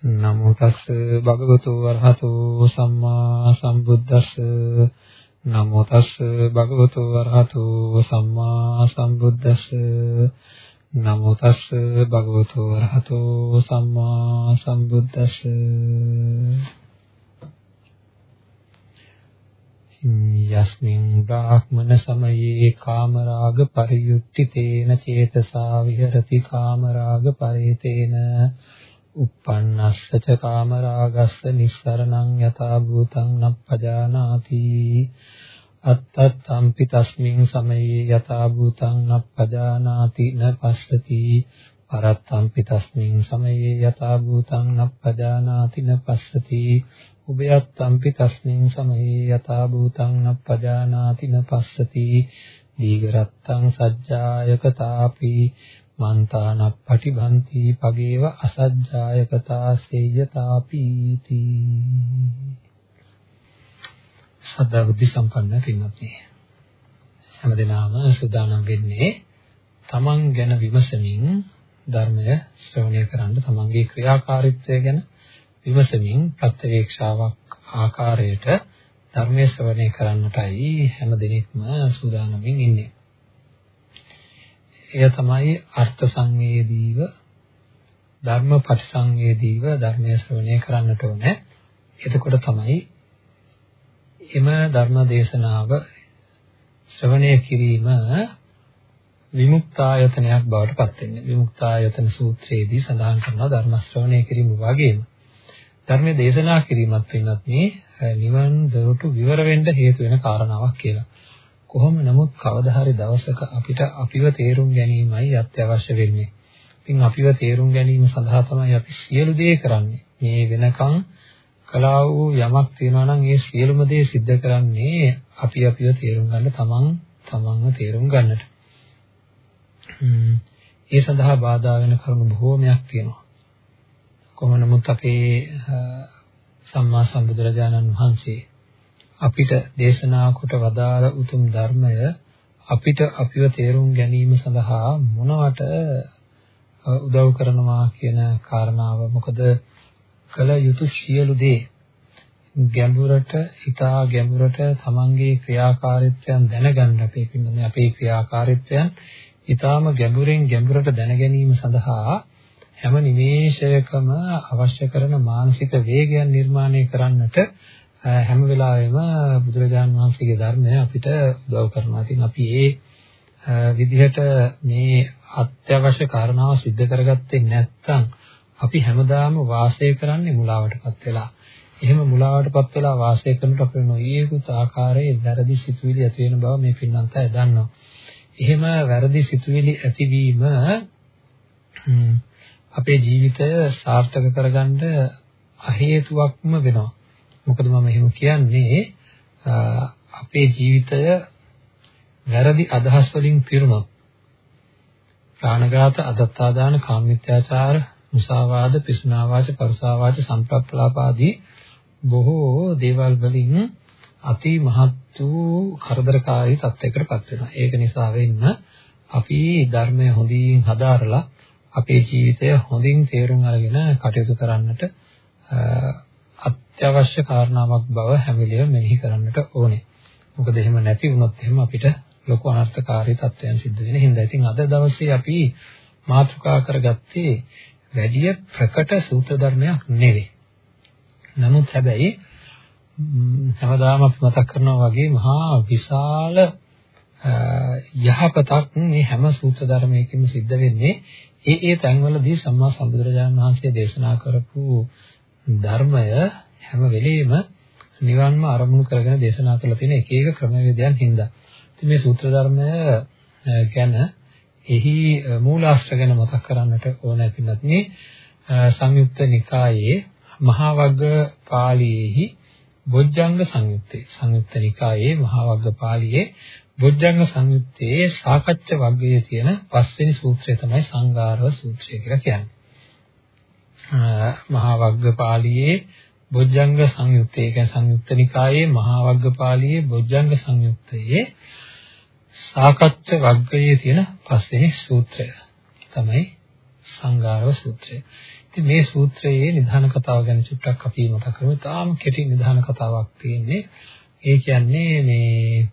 නමෝ තස් භගවතු වරහතු සම්මා සම්බුද්දස්ස. නමෝ තස් භගවතු වරහතු සම්මා සම්බුද්දස්ස. නමෝ තස් භගවතු වරහතු සම්මා සම්බුද්දස්ස. යස්මින් බ්‍රාහ්මන සමයේ කාමරාග පරියුක්තිතේන චේතසා විහෙරති. කාමරාග පරිතේන uppannassa ca kamaragassa nissaraṇaṃ yatā bhūtaṃ nappajānāti atthattampi tasmiන් samaye yatā bhūtaṃ nappajānāti na passati parattampi tasmiන් samaye yatā bhūtaṃ nappajānāti na passati උභයත්tampi tasmiන් samaye yatā bhūtaṃ nappajānāti na passati දීඝරත්තං සජ්ජායකතාපි. මන්තානප්පටි බන්ති පගේව අසජ්ජායකතා සේයතාපීති සදා බුද්ධ සම්පන්න පින්වත්නි. හැමදෙනාම සූදානම් වෙන්නේ තමන් ගැන විමසමින් ධර්මය ශ්‍රවණය කරන්න තමන්ගේ ක්‍රියාකාරීත්වය ගැන විමසමින් ප්‍රත්‍යවේක්ෂාවක් ආකාරයට ධර්මයේ ශ්‍රවණය කරන්නටයි හැම දිනෙකම සූදානම්ින් ඉන්නේ. එය තමයි අර්ථ සංවේදීව ධර්ම පටිසංවේදීව ධර්මය ශ්‍රවණය කරන්නට ඕනේ. එතකොට තමයි එම ධර්ම දේශනාව ශ්‍රවණය කිරීම විමුක්තායතනයක් බවට පත් වෙන්නේ. විමුක්තායතන සූත්‍රයේදී සඳහන් කරනවා ධර්ම ශ්‍රවණය කිරීම වගේම ධර්මයේ දේශනා කිරීමත් වෙනත් මේ නිවන් දොරටු විවර වෙන්න හේතු වෙන කාරණාවක් කියලා. කොහොම නමුත් කවදා හරි දවසක අපිට අපිව තේරුම් ගැනීමයි අත්‍යවශ්‍ය වෙන්නේ. ඉතින් අපිව තේරුම් ගැනීම සඳහා තමයි අපි සියලු දේ කරන්නේ. මේ වෙනකන් කලාව වූ යමක් තියෙනවා නම් ඒ සියලුම දේ සිද්ධ කරන්නේ අපි අපිව තේරුම් ගන්න තමන් තමන්ව තේරුම් ගන්නට. ඒ සඳහා බාධා වෙන කරුණු බොහෝමයක් තියෙනවා. කොහොම නමුත් අපේ සම්මා සම්බුදුරජාණන් වහන්සේ අපිට දේශනා කොට වදාළ උතුම් ධර්මය අපිට අපිව තේරුම් ගැනීම සඳහා මොනවට උදව් කරනවා කියන කාරණාව මොකද? කල යුතු සියලු දේ ගැඹුරට හිතා ගැඹුරට තමන්ගේ ක්‍රියාකාරීත්වයන් දැනගන්න අපේ පින්නනේ අපේ ක්‍රියාකාරීත්වයන් ඊටාම ගැඹුරෙන් ගැඹුරට දැන ගැනීම සඳහා හැම නිමේෂයකම අවශ්‍ය කරන මානසික වේගයන් නිර්මාණය කරන්නට හැම වෙලාවෙම බුදුරජාන් වහන්සේගේ ධර්මය අපිට උදව් කරනවා. ඉතින් අපි ඒ විදිහට මේ අත්‍යවශ්‍ය කාරණාව सिद्ध කරගත්තේ නැත්නම් අපි හැමදාම වාසය කරන්නේ මුලාවටපත් වෙලා. එහෙම මුලාවටපත් වෙලා වාසය කරනකොට අපේ නොයේකුත් ආකාරයේ වැරදි සිතුවිලි ඇති වෙන බව මේ පින්නන්තය දන්නවා. එහෙම වැරදි සිතුවිලි ඇතිවීම අපේ ජීවිතය සාර්ථක කරගන්න හේතුවක්ම වෙනවා. මොකද මම එහෙම කියන්නේ අපේ ජීවිතය වැරදි අදහස් වලින් පිරුණොත් ප්‍රාණඝාත අදත්තාදාන කාමමිත්‍යාචාර මුසාවාද පිසුනාවාච පරුසාවාච සම්ප්‍රප්පලාපාදී බොහෝ දේවල් වලින් අති මහත් වූ කරදරකාරී තත්යකටපත් වෙනවා. ඒක නිසා වෙන්න අපි ධර්මය හොඳින් හදාරලා අපේ ජීවිතය හොඳින් තේරුම් අරගෙන කටයුතු කරන්නට අත්‍යවශ්‍ය කාරණාවක් බව හැම වෙලේම මෙනෙහි කරන්නට ඕනේ. මොකද එහෙම නැති වුණොත් එහෙම අපිට ලොකු අනර්ථකාරී තත්ත්වයන් සිද්ධ වෙන හින්දා. ඉතින් අද දවසේ අපි මාතෘකා කරගත්තේ වැඩි ප්‍රකට සූත්‍ර ධර්මයක් නෙවෙයි. නමුත් හැබැයි හැමදාම අපි මතක් කරනවා වගේ මහා විශාල යහපතක් මේ හැම සූත්‍ර ධර්මයකින්ම සිද්ධ වෙන්නේ ඒ ඒ තැන්වලදී සම්මා සම්බුදුරජාණන් වහන්සේ දේශනා කරපු ධර්මය හැම වෙලෙම නිවන්ම අරමුණු කරගෙන දේශනා කරලා තියෙන එක එක ක්‍රමවේදයන් හින්දා. ඉතින් මේ සූත්‍ර ධර්මය ගැන එහි මූලාශ්‍ර ගැන මතක් කරන්නට ඕන පින්නත් මේ සංයුක්ත නිකායේ මහා වග්ග පාළියේහි බොජ්ජංග සංයුත්තේ සංයුක්ත නිකායේ මහා වග්ග පාළියේ බොජ්ජංග සංයුත්තේ සාකච්ඡ වග්ගයේ තියෙන පස්වෙනි සූත්‍රය තමයි සංගාරව සූත්‍රය කියලා කියන්නේ. මහා වග්ග පාළියේ බොජ්ජංග සංයුත්තේ ඒ කියන්නේ සංයුත්ත නිකායේ මහා වග්ගපාළියේ බොජ්ජංග සංයුත්තයේ සාකච්ඡ වග්ගයේ තියෙන පස්වෙනි සූත්‍රය තමයි සංගාරව සූත්‍රය. ඉතින් මේ සූත්‍රයේ නිධාන කතාව ගැන චුට්ටක් අපි මතක් කරමු. තාම කෙටි නිධාන කතාවක් තියෙන්නේ. ඒ කියන්නේ මේ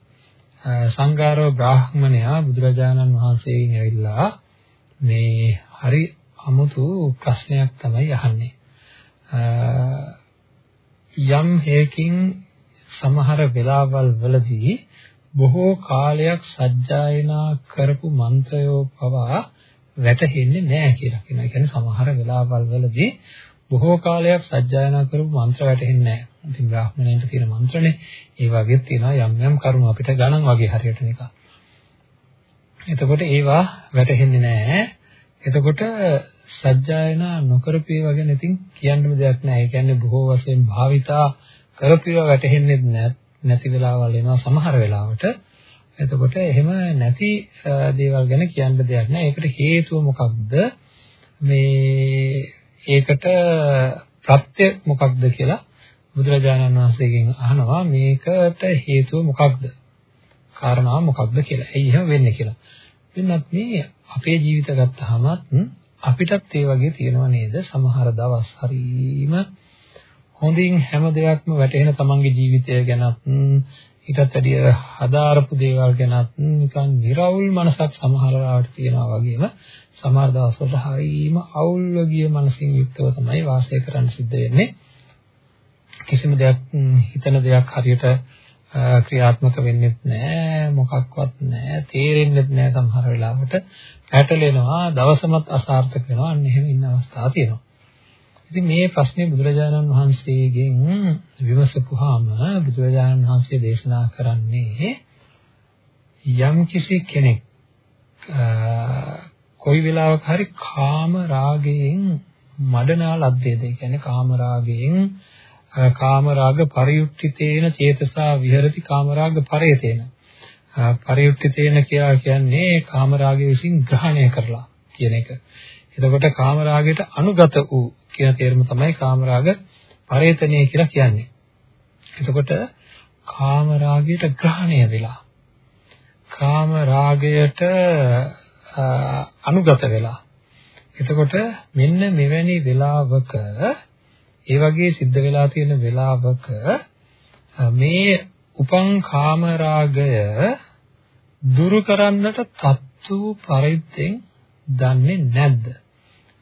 සංඝාරව බ්‍රාහ්මණයා බුදුරජාණන් වහන්සේගෙන් ඇවිල්ලා මේ හරි අමුතු ප්‍රශ්නයක් තමයි අහන්නේ. යම් හේකින් සමහර වෙලාවල් වලදී බොහෝ කාලයක් සජ්ජායනා කරපු මන්ත්‍රයෝ පවා වැටහෙන්නේ නැහැ කියලා කියනවා. ඒ කියන්නේ සමහර වෙලාවල් වලදී බොහෝ කාලයක් සජ්ජායනා කරපු මන්ත්‍ර වැටහෙන්නේ නැහැ. ඉතින් බ්‍රාහ්මණයන්ට තියෙන මන්ත්‍රනේ ඒ වගේ තියෙනවා යම් යම් කරුණු අපිට ගණන් වගේ හරියට නිකන්. එතකොට ඒවා වැටහෙන්නේ නැහැ. එතකොට සජ්ජායනා නොකරපු ඒවා ගැන ඉතින් කියන්නම දෙයක් නැහැ. ඒ කියන්නේ බොහෝ වශයෙන් භාවිතා කරපු ඒවා වැටහෙන්නේ නැති වෙලාවල් එනවා සමහර වෙලාවට. එතකොට එහෙම නැති දේවල් ගැන කියන්න දෙයක් නැහැ. ඒකට හේතුව මොකක්ද? මේ ඒකට ප්‍රත්‍ය මොකක්ද කියලා බුදුරජාණන් වහන්සේගෙන් අහනවා මේකට හේතුව මොකක්ද? කාරණාව මොකක්ද කියලා. ඇයි එහෙම වෙන්නේ කියලා. එන්නත් මේ අපේ ජීවිත ගත්තාමත් අපිටත් ඒ වගේ තියෙනව නේද? සමහර දවස් හරීම හොඳින් හැම දෙයක්ම වැටහෙන තමන්ගේ ජීවිතය ගැනත් ඊටත් වැඩිය හදාරපු දේවල් ගැනත් නිකන් निराවුල් මනසක් සමහර වෙලාවට තියෙනවා වගේම සමහර දවස්වල හරීම අවුල්ව ගිය මනසින් යුක්තව තමයි වාසය කරන්න සිද්ධ වෙන්නේ කිසිම දෙයක් හිතන දෙයක් හරියට ක්‍රියාත්මක වෙන්නේ නැහැ මොකක්වත් නැහැ තේරෙන්නේ නැහැ සමහර වෙලාවට පැටලෙනවා දවසමත් අසාර්ථක වෙනවා අන්න එහෙම ඉන්න අවස්ථා තියෙනවා. ඉතින් මේ ප්‍රශ්නේ බුදුරජාණන් වහන්සේගෙන් විමසපුවාම බුදුරජාණන් වහන්සේ දේශනා කරන්නේ යම් කිසි කෙනෙක් කොයි වෙලාවක හරි කාම රාගයෙන් මඩනා ලද්දේද ඒ කියන්නේ කාම රාගයෙන් කාම රාග පරියුක්තිතේන චේතසා විහෙරති කාම රාග පරේතේන පරියුක්තිතේන කියලා කියන්නේ කාම රාගය විසින් ග්‍රහණය කරලා කියන එක. එතකොට කාම රාගයට අනුගත වූ කියන තේරුම තමයි කාමරාග පරේතනය කියලා කියන්නේ. එතකොට කාමරාගයට ග්‍රහණය වෙලා කාමරාගයට අනුගත වෙලා එතකොට මෙන්න මෙවැනි වෙලාවක ඒ වගේ සිද්ධ වෙලා තියෙන වෙලාවක මේ උපං කාමරාගය දුරු කරන්නට තත්තු පරිද්දෙන් දන්නේ නැද්ද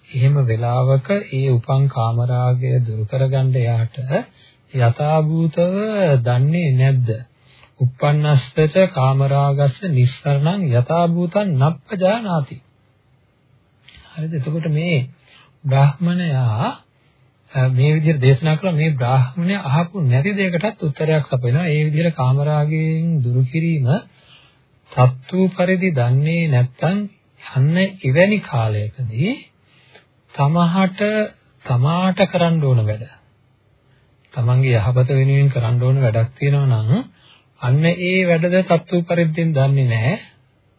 එහෙම වෙලාවක ඒ උපං කාමරාගය දුරු කරගන්න යාට යථාභූතව දන්නේ නැද්ද? uppannassaca කාමරාගස්ස නිස්සරණං යථාභූතං නප්පජානාති. හරිද? එතකොට මේ බ්‍රාහ්මණයා මේ විදිහට දේශනා කළා මේ බ්‍රාහ්මණය අහපු නැති දෙයකටත් උත්තරයක් අපේනවා. ඒ විදිහට කාමරාගයෙන් දුරු කිරීම තත්තු පරිදි දන්නේ නැත්නම් යන්න එවැනි කාලයකදී තමහට තමාට කරන්න ඕන වැඩ. තමන්ගේ යහපත වෙනුවෙන් කරන්න ඕන වැඩක් තියෙනවා නම් අන්න ඒ වැඩද තත්ත්ව පරිද්දෙන් දන්නේ නැහැ.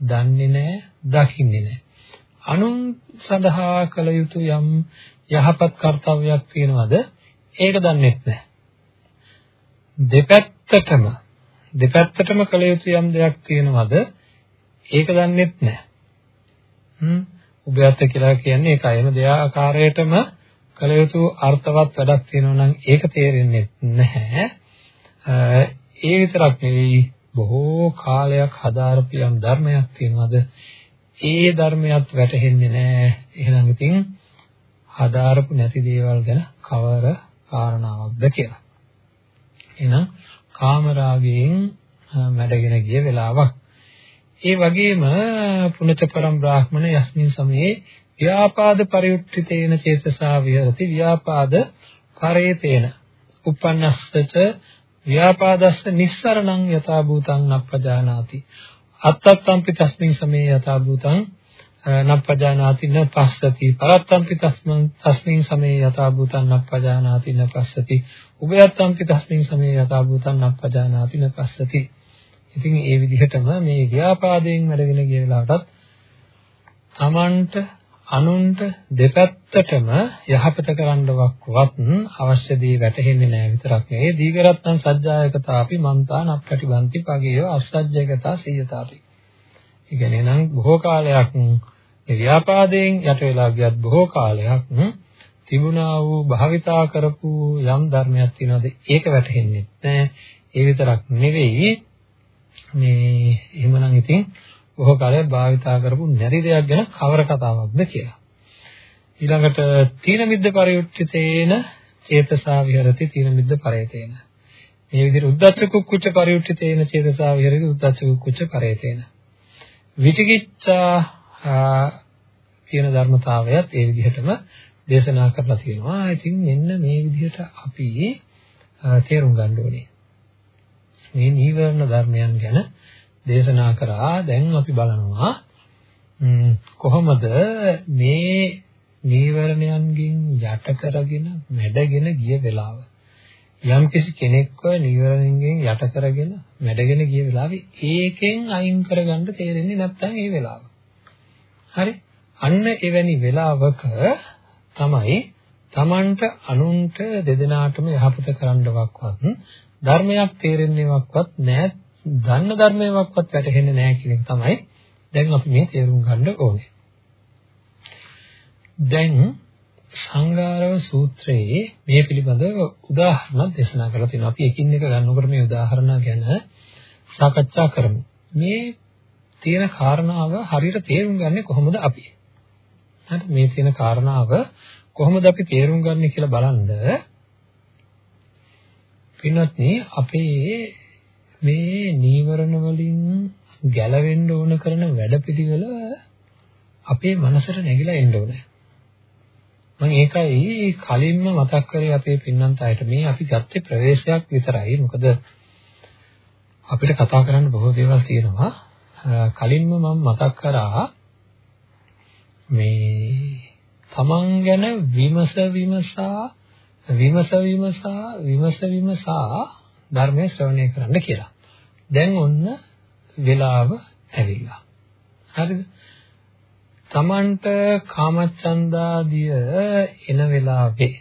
දන්නේ නැහැ, දකින්නේ නැහැ. අනුන් සඳහා කළ යුතු යම් යහපත් කර්තව්‍යයක් තියෙනවද? ඒක දන්නේත් නැහැ. දෙපැත්තටම දෙපැත්තටම කළ යුතු යම් දෙයක් තියෙනවද? ඒක දන්නේත් නැහැ. හ්ම් උභයත්ව කියලා කියන්නේ ඒක අයම දෙආකාරයටම කළ යුතු අර්ථවත් වැඩක් තියෙනවා නම් ඒක තේරෙන්නේ නැහැ. ඒ විතරක් නෙවෙයි බොහෝ කාලයක් හදාරපියම් ධර්මයක් තියෙනවද? ඒ ධර්මයක් වැටහෙන්නේ නැහැ. එහෙනම් ඉතින් හදාරපු නැති දේවල් ගැන කවර කාරණාවක්ද කියලා. එහෙනම් කාමරාගයෙන් මැඩගෙන ගිය වෙලාවක්. ඒ වගේම පුණත පරම් බ්‍රාහ්මණ යස්මින් සමයේ ව්‍යාපාද පරිඋත්ථිතේන චේතසා විහෙරති ව්‍යාපාද කරේතේන. uppannassaච ව්‍යාපාදස්ස නිස්සරණං යථා භූතං නප්පජානාති අත්තත්තම්පි තස්මින් සමේ යථා භූතං නප්පජානාති න පස්සති පරත්තම්පි තස්මින් තස්මින් සමේ යථා භූතං නප්පජානාති න පස්සති උභයත්තම්පි තස්මින් සමේ යථා භූතං නප්පජානාති න පස්සති ඉතින් ඒ විදිහටම මේ ව්‍යාපාදයෙන් වැඩගෙන ගිය වෙලාවටත් Tamanට අනුන්ට දෙපැත්තටම යහපත කරන්නවක්වත් අවශ්‍ය දේ වැටහෙන්නේ නැහැ විතරක් නෙවෙයි. දීගරත්තං සජ්ජායකතාපි මන්තා නප්පටිබන්ති පගේය අසජ්ජයකතා සියතාපි. ඒ කියන්නේ නම් බොහෝ කාලයක් මේ ව්‍යාපාදයෙන් යට වෙලා ගියත් බොහෝ කාලයක් තිබුණා වූ භාවිතා කරපු යම් ධර්මයක් තියෙනවද ඒක වැටහෙන්නේ නැහැ. ඒ විතරක් නෙවෙයි මේ එහෙමනම් ඉතින් බොහෝ කාලයක් භාවිතා කරපු නැති දෙයක් ගැන කවර කතාවක්ද කියලා. ඊළඟට තීන මිද්ද පරියුක්තිතේන චේතසා විහෙරති තීන මිද්ද පරේතේන. මේ විදිහට උද්දච්ච කුක්කුච්ච පරියුක්තිතේන චේතසා විහෙරති උද්දච්ච කුක්කුච්ච පරේතේන. විචිකිච්ඡා කියන ධර්මතාවයත් ඒ විදිහටම දේශනා කරලා තියෙනවා. ඉතින් මෙන්න මේ විදිහට අපි තේරුම් ගන්න ඕනේ. මේ නීවරණ ධර්මයන් ගැන දේශනා කරා දැන් අපි බලනවා කොහොමද මේ නීවරණයන්ගෙන් යට කරගෙන මැඩගෙන ගිය වෙලාව යම් කිසි කෙනෙක්ව නීවරණයෙන් යට කරගෙන මැඩගෙන ගිය වෙලාවේ ඒකෙන් අයින් කරගන්න තේරෙන්නේ නැත්නම් ඒ වෙලාව. හරි? අන්න එවැනි වෙලාවක තමයි Tamanට අනුන්ට දෙදෙනාටම යහපත කරන්නවක්වත් ධර්මයක් තේරෙන්නේවක්වත් නැහැ දන්න ධර්මයක්වත් වැටහෙන්නේ නැහැ කියන එක තමයි දැන් අපි මේ තේරුම් ගන්න ඕනේ. දැන් සංගාරව සූත්‍රයේ මේ පිළිබඳව උදාහරණ දේශනා කරලා තියෙනවා. අපි එකින් එක ගන්නකොට මේ උදාහරණ ගැන සාකච්ඡා කරමු. මේ තියෙන කාරණාව හරියට තේරුම් ගන්නේ කොහොමද අපි? හරි මේ තියෙන කාරණාව කොහොමද අපි තේරුම් ගන්නේ කියලා බලන්න පින්වත්නි අපේ මේ නීවරණ වලින් ගැලවෙන්න ඕන කරන වැඩපිළිවෙල අපේ මනසට නැగిලා එන්න ඕනේ. මම ඒකයි කලින්ම මතක් කරේ අපේ පින්නන්ත අයට මේ අපි ගත්තේ ප්‍රවේශයක් විතරයි. මොකද අපිට කතා කරන්න බොහෝ දේවල් තියෙනවා. කලින්ම මම මතක් කරා මේ තමන් ගැන විමස විමසා විමස විමසා විමස විමසා ධර්මයේ ශ්‍රවණය කරන්න කියලා. දැන් ඔන්න වෙලාව ඇවිල්ලා. හරිද? තමන්ට කාමචන්දාදිය එන වෙලාවේ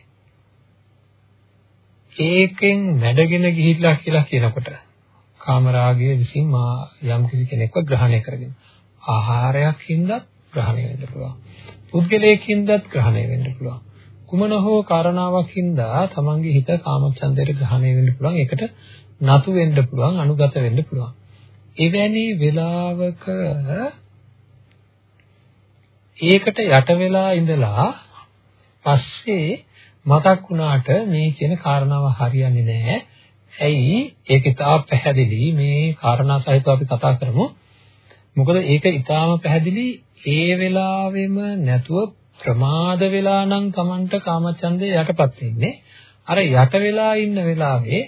ඒකෙන් නැඩගෙන ගිහිල්ලා කියලා කියනකොට කාමරාගය විසින් මා යම් කිසි කෙනෙක්ව ග්‍රහණය කරගෙන ආහාරයක් හින්දා ග්‍රහණය වෙන්න පුළුවන්. පුද්ගලයෙකින්දත් ග්‍රහණය වෙන්න පුළුවන්. කුමන හෝ කාරණාවක් හින්දා තමන්ගේ හිත කාමච්ඡන්දයට ග්‍රහණය වෙන්න පුළුවන්. ඒකට නතු වෙන්න පුළුවන්, අනුගත වෙන්න පුළුවන්. එවැනි වෙලාවක ඒකට යට වෙලා ඉඳලා පස්සේ මතක් වුණාට මේ කියන කාරණාව හරියන්නේ නැහැ. ඇයි? ඒක ඉතාල පැහැදිලි මේ කාරණා සහිතව අපි කතා කරමු. මොකද ඒක ඊටාම පැහැදිලි ඒ වෙලාවෙම නැතුව ප්‍රමාද වෙලා නම් Tamanට කාමචන්දේ යටපත් වෙන්නේ අර යට වෙලා ඉන්න වෙලාවේ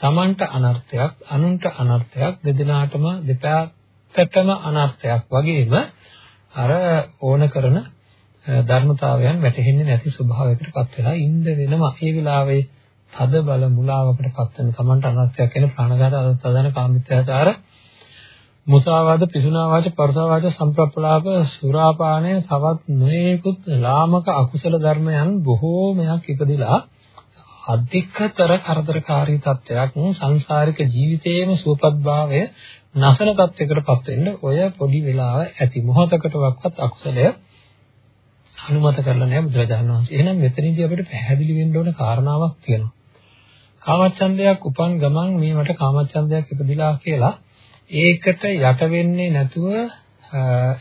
Tamanට අනර්ථයක් අනුන්ට අනර්ථයක් දෙදෙනාටම දෙපැත්තටම අනර්ථයක් වගේම අර ඕන කරන ධර්මතාවයන් වැටහෙන්නේ නැති ස්වභාවයකටපත් වෙලා ඉන්න වෙනවා. ඒ වෙලාවේ තද බල මුලාවකටපත් වෙන Tamanට අනර්ථයක් වෙන ප්‍රාණඝාත අදතදන කාමිත්‍යාචාර මුසාවාද පිසුනාවාච පරසවාච සම්ප්‍රප්පලාප සුරාපානය තවත් නොයෙකුත් ලාමක අකුසල ධර්මයන් බොහෝමයක් ඉපදිලා අධිකතර කරදරකාරී තත්ත්වයක් සංසාරික ජීවිතයේම සුවපත්භාවය නැසන තත්යකටපත් වෙන්න ඔය පොඩි වෙලාව ඇති මොහතකටවත් අකුසලය අනුමත කරලා නැහැ බුදුරජාණන් වහන්සේ. එහෙනම් මෙතනදී අපිට පැහැදිලි වෙන්න ඕන කාරණාවක් තියෙනවා. කාමච්ඡන්දයක් උපන් ගමන් මේ මට කාමච්ඡන්දයක් ඉපදිලා කියලා ඒකට යට වෙන්නේ නැතුව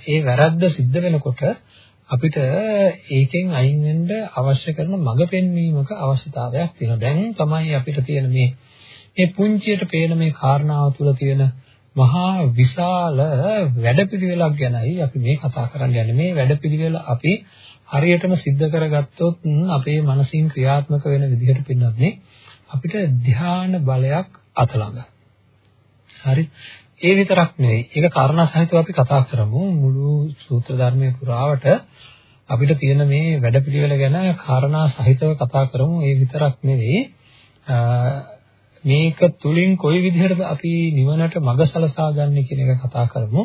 ඒ වැරද්ද සිද්ධ වෙනකොට අපිට ඒකෙන් අයින් වෙන්න අවශ්‍ය කරන මඟ පෙන්වීමක අවශ්‍යතාවයක් තියෙනවා. දැන් තමයි අපිට තියෙන මේ මේ පුංචියට පේන මේ කාරණාව තුළ තියෙන මහා විශාල වැඩපිළිවෙලක් ගැනයි අපි මේ කතා කරන්න යන්නේ. මේ වැඩපිළිවෙල අපි හරියටම सिद्ध කරගත්තොත් අපේ මනසින් ක්‍රියාත්මක වෙන විදිහට පින්නත් අපිට ධ්‍යාන බලයක් අතලඟ. හරි. ඒ විතරක් නෙවෙයි. ඒක කාරණා සහිතව අපි කතා කරමු. මුළු සූත්‍ර ධර්මයේ පුරාවට අපිට තියෙන මේ වැඩපිළිවෙල ගැන කාරණා සහිතව කතා කරමු. ඒ විතරක් නෙවෙයි. මේක තුලින් කොයි විදිහටද අපි නිවනට මඟ සලසා ගන්න කියන එක කතා කරමු.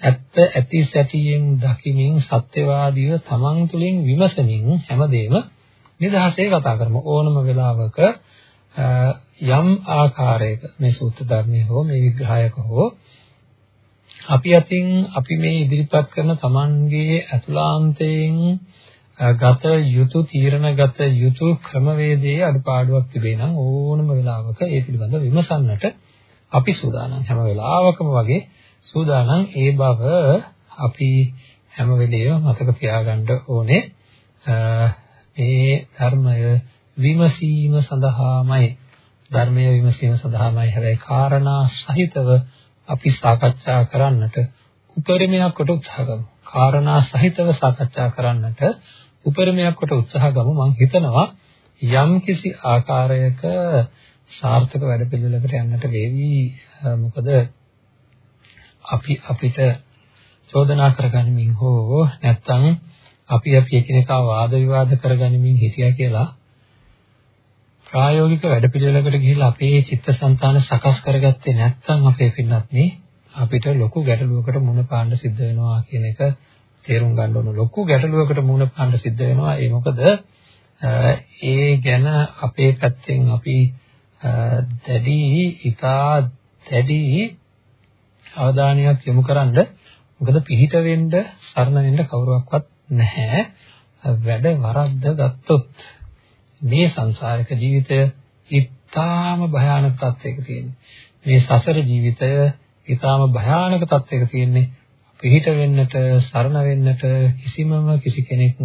ඇත්ත ඇති සැටියෙන් දකිමින් සත්‍යවාදීව තමන් තුලින් විමසමින් හැමදේම නිදහසේ කතා කරමු. ඕනම වෙලාවක යම් ආකාරයක මේ සූත්‍ර ධර්මයේ හෝ මේ විග්‍රහයක හෝ අපි අතින් අපි මේ ඉදිරිපත් කරන Tamanගේ අතුලාන්තයෙන් ගත යුතු තීරණගත යුතු ක්‍රමවේදයේ අඩපාඩුවක් තිබේ නම් ඕනම වෙලාවක ඒ පිළිබඳ විමසන්නට අපි සූදානම්. හැම වෙලාවකම වගේ සූදානම්. ඒ බව අපි හැම වෙලේම මතක තියාගන්න ඕනේ. මේ ධර්මය විමසීම සඳහාමයි ධර්මය විමසීම සඳහාමයි හැබැයි කාරණා සහිතව අපි සාකච්ඡා කරන්නට උපරිමයක් කොට උත්සාහ කරමු. කාරණා සහිතව සාකච්ඡා කරන්නට උපරිමයක් කොට උත්සාහ ගමු. මම හිතනවා යම් කිසි ආකාරයක සාර්ථක වැඩපිළිවෙලකට යන්නට වේවි. මොකද අපි අපිට චෝදනා කරගනිමින් හෝ නැත්නම් අපි අපි එකිනෙකා වාද විවාද කරගනිමින් හිටියා කියලා ප්‍රායෝගික වැඩපිළිවෙලකට ගිහිල්ලා අපේ චිත්තසංතාන සකස් කරගත්තේ නැත්නම් අපේ පින්නත් නේ අපිට ලොකු ගැටලුවකට මුහුණ පාන්න සිද්ධ වෙනවා කියන එක තේරුම් ගන්න ඕන. ලොකු ගැටලුවකට මුහුණ පාන්න සිද්ධ වෙනවා. ඒ මොකද ඒ ගැන අපේ පැත්තෙන් අපි දැඩි ඉතා දැඩි අවධානයක් යොමු කරන්න මොකද පිහිට වෙන්න සරණ වෙන්න කවුරුවක්වත් නැහැ. වැඩ වරද්ද ගත්තොත් මේ සංසාරික ජීවිතය ඉතාම භයානක තත්යක තියෙනවා. මේ සසර ජීවිතය ඉතාම භයානක තත්යක තියෙන්නේ. පිහිට වෙන්නට, සරණ වෙන්නට කිසිමම කිසි කෙනෙක්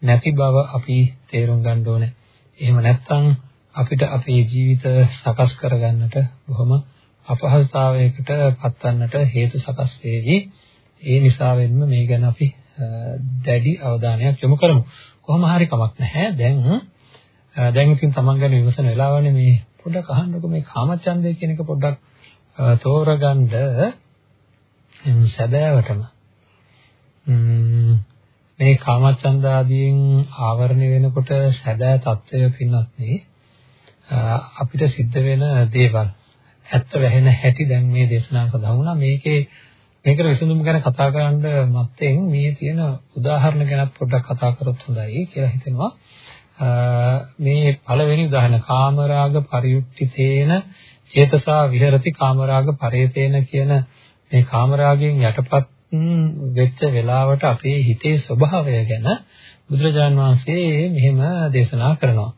නැති බව අපි තේරුම් ගන්න ඕනේ. එහෙම නැත්නම් අපිට අපේ ජීවිත සකස් කරගන්නට බොහොම අපහසුතාවයකට පත්වන්නට හේතු සකස් වෙවි. ඒ නිසා වෙන්න මේ ගැන අපි දැඩි අවධානයක් යොමු කරමු. කොහොම හරි කමක් නැහැ. දැන් දැන් ඉතින් Taman ගැන විමසන වෙලාවනේ මේ පොඩ්ඩක් අහන්නකෝ මේ කාමචන්දය කියන එක පොඩ්ඩක් තෝරගන්න සැබෑවටම. මේ කාමචන්ද ආදීන් ආවරණය වෙනකොට සැබෑ తত্ত্বය පින්නත් නේ අපිට සිද්ධ වෙන දේවල්. ඇත්ත වැහෙන හැටි දැන් මේ දේශනාව සඳහන් වුණා. මේකේ මේක විසඳුම් ගැන කතා කරන්න මත්තෙන් මේ තියෙන උදාහරණ ගැනත් පොඩ්ඩක් කතා කරොත් හොඳයි කියලා හිතෙනවා. මේ පළවෙනි උදාහරණ කාමරාග පරියුක්තිතේන චේතසා විහෙරති කාමරාග පරේතේන කියන මේ කාමරාගයෙන් යටපත් වෙච්ච වෙලාවට අපේ හිතේ ස්වභාවය ගැන බුදුරජාන් වහන්සේ මෙහෙම දේශනා කරනවා.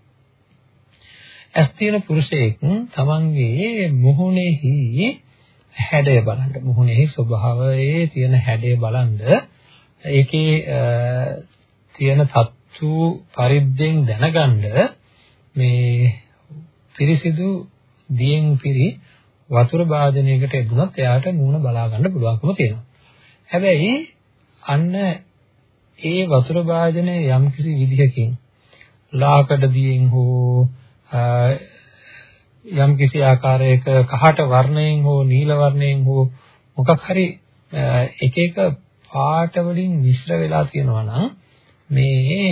ඇස් තියෙන පුරුෂයෙක් තමන්ගේ මුහුණෙහි හැඩය බලන්න මුහුණෙහි ස්වභාවයේ තියෙන හැඩය බලන්න ඒකේ තියෙන වූ පරිද්දෙන් දැනගන්න මේ පිරිසිදු දියෙන් පිරි වතුර භාජනයකට එදුනත් එයාට මූණ බලා ගන්න පුළුවන්කම තියෙනවා. හැබැයි අන්න ඒ වතුර භාජනය යම්කිසි විදිහකින් ලාකඩ දියෙන් හෝ යම්කිසි ආකාරයක කහට වර්ණයෙන් හෝ නිල වර්ණයෙන් හෝ මොකක් හරි එක එක පාට වලින් මිශ්‍ර වෙලා තියෙනවා නම් මේ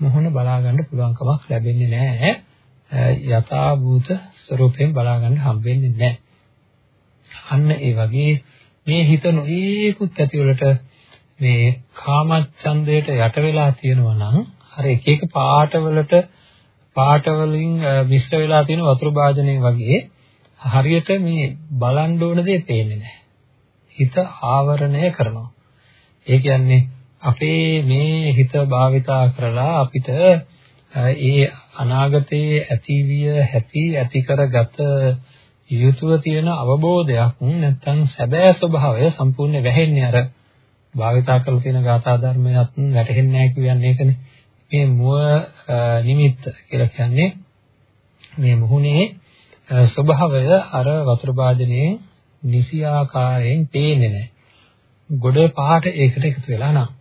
මොහොන බලා ගන්න පුළුවන් කමක් ලැබෙන්නේ නැහැ. යථා භූත ස්වરૂපයෙන් බලා ගන්න හම්බෙන්නේ නැහැ. අන්න ඒ වගේ මේ හිත නොඒකුත් ඇතිවලට මේ කාමච්ඡන්දයට යට වෙලා තියෙනවා නම් අර එක එක පාටවලට පාටවලින් මිශ්‍ර වෙලා තියෙන වතුර භාජනය වගේ හරියට මේ බලන් ඕන දේ පේන්නේ නැහැ. හිත ආවරණය කරනවා. ඒ කියන්නේ අපේ මේ හිත භාවිතා කරලා අපිට ඒ අනාගතයේ ඇතිවිය හැකි ඇති කරගත යුතුව තියෙන අවබෝධයක් නැත්නම් සැබෑ ස්වභාවය සම්පූර්ණ වැහෙන්නේ අර භාවිතා කරලා තියෙන ගාථා ධර්මයක් වැටහෙන්නේ නැහැ කියන්නේ ඒකනේ මේ මුව නිමිත්ත කියලා කියන්නේ මේ මුහුණේ ස්වභාවය අර වතුර භාජනයේ නිසි ආකාරයෙන් පේන්නේ නැහැ. ගොඩ පහට ඒකට එකතු වෙලා නම්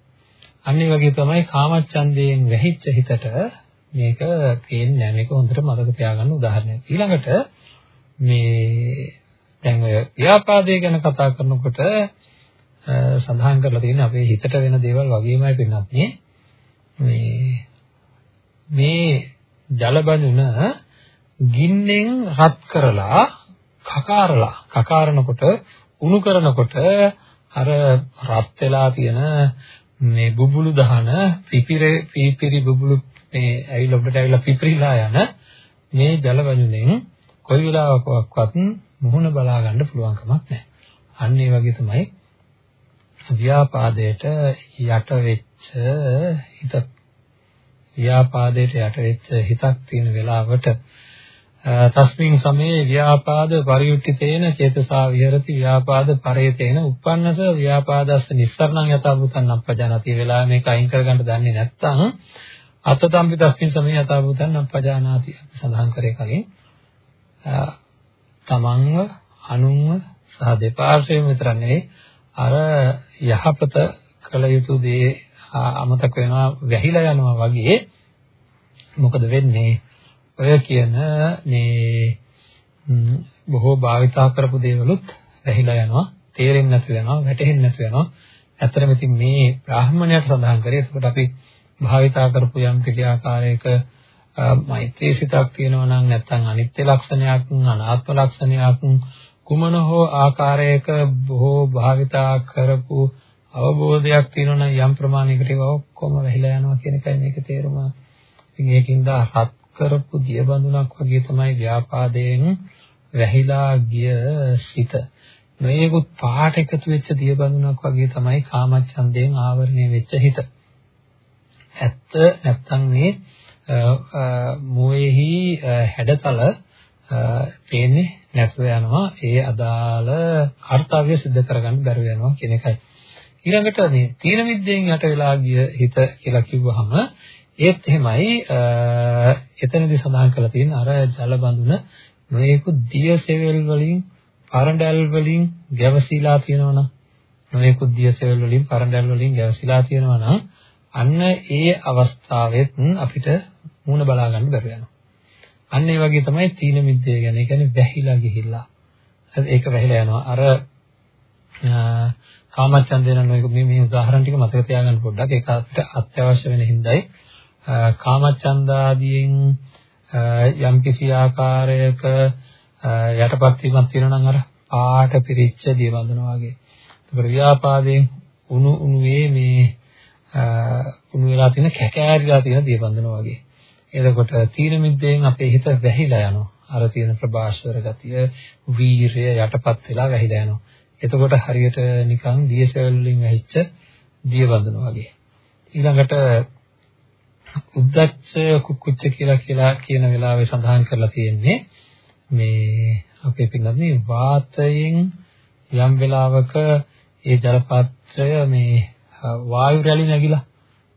අන්න ඒ වගේ තමයි කාමච්ඡන්දයෙන් වැහිච්ච හිතට මේක පේන්නේ නැහැ. මේක හොඳට මතක තියාගන්න උදාහරණයක්. ඊළඟට මේ දැන් ඔය ව්‍යාපාදයේ ගැන කතා කරනකොට සඳහන් කරලා තියෙන අපේ හිතට වෙන දේවල් වගේමයි පින්නත් මේ මේ ජලබඳුන ගින්නෙන් රත් කරලා කකාරලා කකාරනකොට උණු කරනකොට අර රත් වෙලා තියෙන මේ බුබුලු දහන පිපිර පිපිරි බුබුලු මේ ඇවිල්ලා ඔබට ඇවිල්ලා පිපිරිලා යන මේ ජල වඳුනෙන් කොයි වෙලාවකවත් මුහුණ බලා ගන්න පුළුවන් කමක් නැහැ. අන්න ඒ වගේ තමයි ව්‍යාපාදයට යට වෙච්ච හිත ව්‍යාපාදයට යට වෙච්ච හිතක් තියෙන වෙලාවට තස්මින් සමේ ව්‍යාපාද පරියුක්තිතේන චේතසා විහෙරති ව්‍යාපාද පරේතේන uppannස ව්‍යාපාදස්ස නිස්සරණං යථාභූතං අපජානති. වෙලාව මේක අයින් කරගන්න දන්නේ නැත්නම් අත්තතම්පි තස්මින් සමේ යථාභූතං අපජානාති. සඳහන් කරේ කලින් තමන්ව අනුන්ව සහ දෙපාර්ශ්වයම විතර නෙවෙයි අර යහපත කළ යුතු දේ අමතක වෙනවා වැහිලා යනවා වගේ මොකද වෙන්නේ? ඔය කියන මේ බොහෝ භාවිතා කරපු දේවලුත් වැහිලා යනවා තේරෙන්නේ නැතු වෙනවා වැටහෙන්නේ නැතු වෙනවා ඇත්තටම ඉතින් මේ බ්‍රාහ්මණයට සඳහන් කරේ ඒකට අපි භාවිතා කරපු යම් කිසි ආකාරයක මෛත්‍රී සිතක් තියෙනවා නම් නැත්නම් අනිත්‍ය ලක්ෂණයක් අනාත්ම ලක්ෂණයක් කුමන හෝ ආකාරයක බොහෝ භාවිතා කරපු අවබෝධයක් තියෙනවා නම් යම් ප්‍රමාණයකට ඒවා ඔක්කොම වැහිලා යනවා කියන එකයි මේකේ තේරුම. ඉතින් ඒකින්ද රත් කරපු දියබඳුනක් වගේ තමයි ව්‍යාපාදයෙන් වැහිලා ගිය සිත. මේකුත් පාට එකතු වෙච්ච දියබඳුනක් වගේ තමයි කාමච්ඡන්දයෙන් ආවරණය වෙච්ච හිත. ඇත්ත නැත්තම් මේ මොයේහි හැඩතල පේන්නේ නැතුව යනවා ඒ අදාළ කාර්යය સિદ્ધ කරගන්න බැරුව යනවා කියන එකයි ඊළඟට මේ තීන විද්‍යෙන් යට වෙලා ගිය හිත කියලා කිව්වහම ඒත් එහෙමයි එතනදී සඳහන් කරලා තියෙන අර ජල බඳුන නොයෙකු දිය සෙවල් වලින් පරඬල් වලින් ගැවසිලා තියෙනවනම් නොයෙකු දිය සෙවල් වලින් පරඬල් වලින් ගැවසිලා තියෙනවනම් අන්න ඒ අවස්ථාවෙත් අපිට මූණ බලා ගන්න බැරුව යනවා. අන්න ඒ වගේ තමයි තීන මිද්දේ ගැන. ඒ කියන්නේ වැහිලා ගිහිල්ලා. ඒක වැහිලා යනවා. අර කාමච්ඡන්දේ නම් මේ මේ උදාහරණ ටික මතක තියාගන්න පොඩ්ඩක්. ඒක අපිට අත්‍යවශ්‍ය වෙන හින්දායි කාමච්ඡන්දාදීන් යම් කිසි ආකාරයක යටපත් වීමක් තියෙනවා නම් අර පාට පිරිච්ච දියවඳුනා වගේ. ඒකට ව්‍යාපාදයෙන් උණු උණුවේ මේ උණු වෙලා තියෙන කැකෑරිලා තියෙන දියවඳුනා වගේ. එතකොට තීන මිද්දෙන් අපේ හිත වැහිලා යනවා. අර තියෙන ප්‍රභාස්වර ගතිය, වීරය යටපත් වෙලා වැහිලා යනවා. එතකොට හරියට නිකන් දියසෙවල් වලින් වැහිච්ච දියවඳුනා වගේ. ඊළඟට උද්දච්ච කුක්කුච්ච කියලා කියලා කියන වෙලාවේ සඳහන් කරලා තියෙන්නේ මේ අපේ පින්නත් වාතයෙන් යම් වෙලාවක ඒ ජලපාත්‍රය මේ වායු රැලි නැగిලා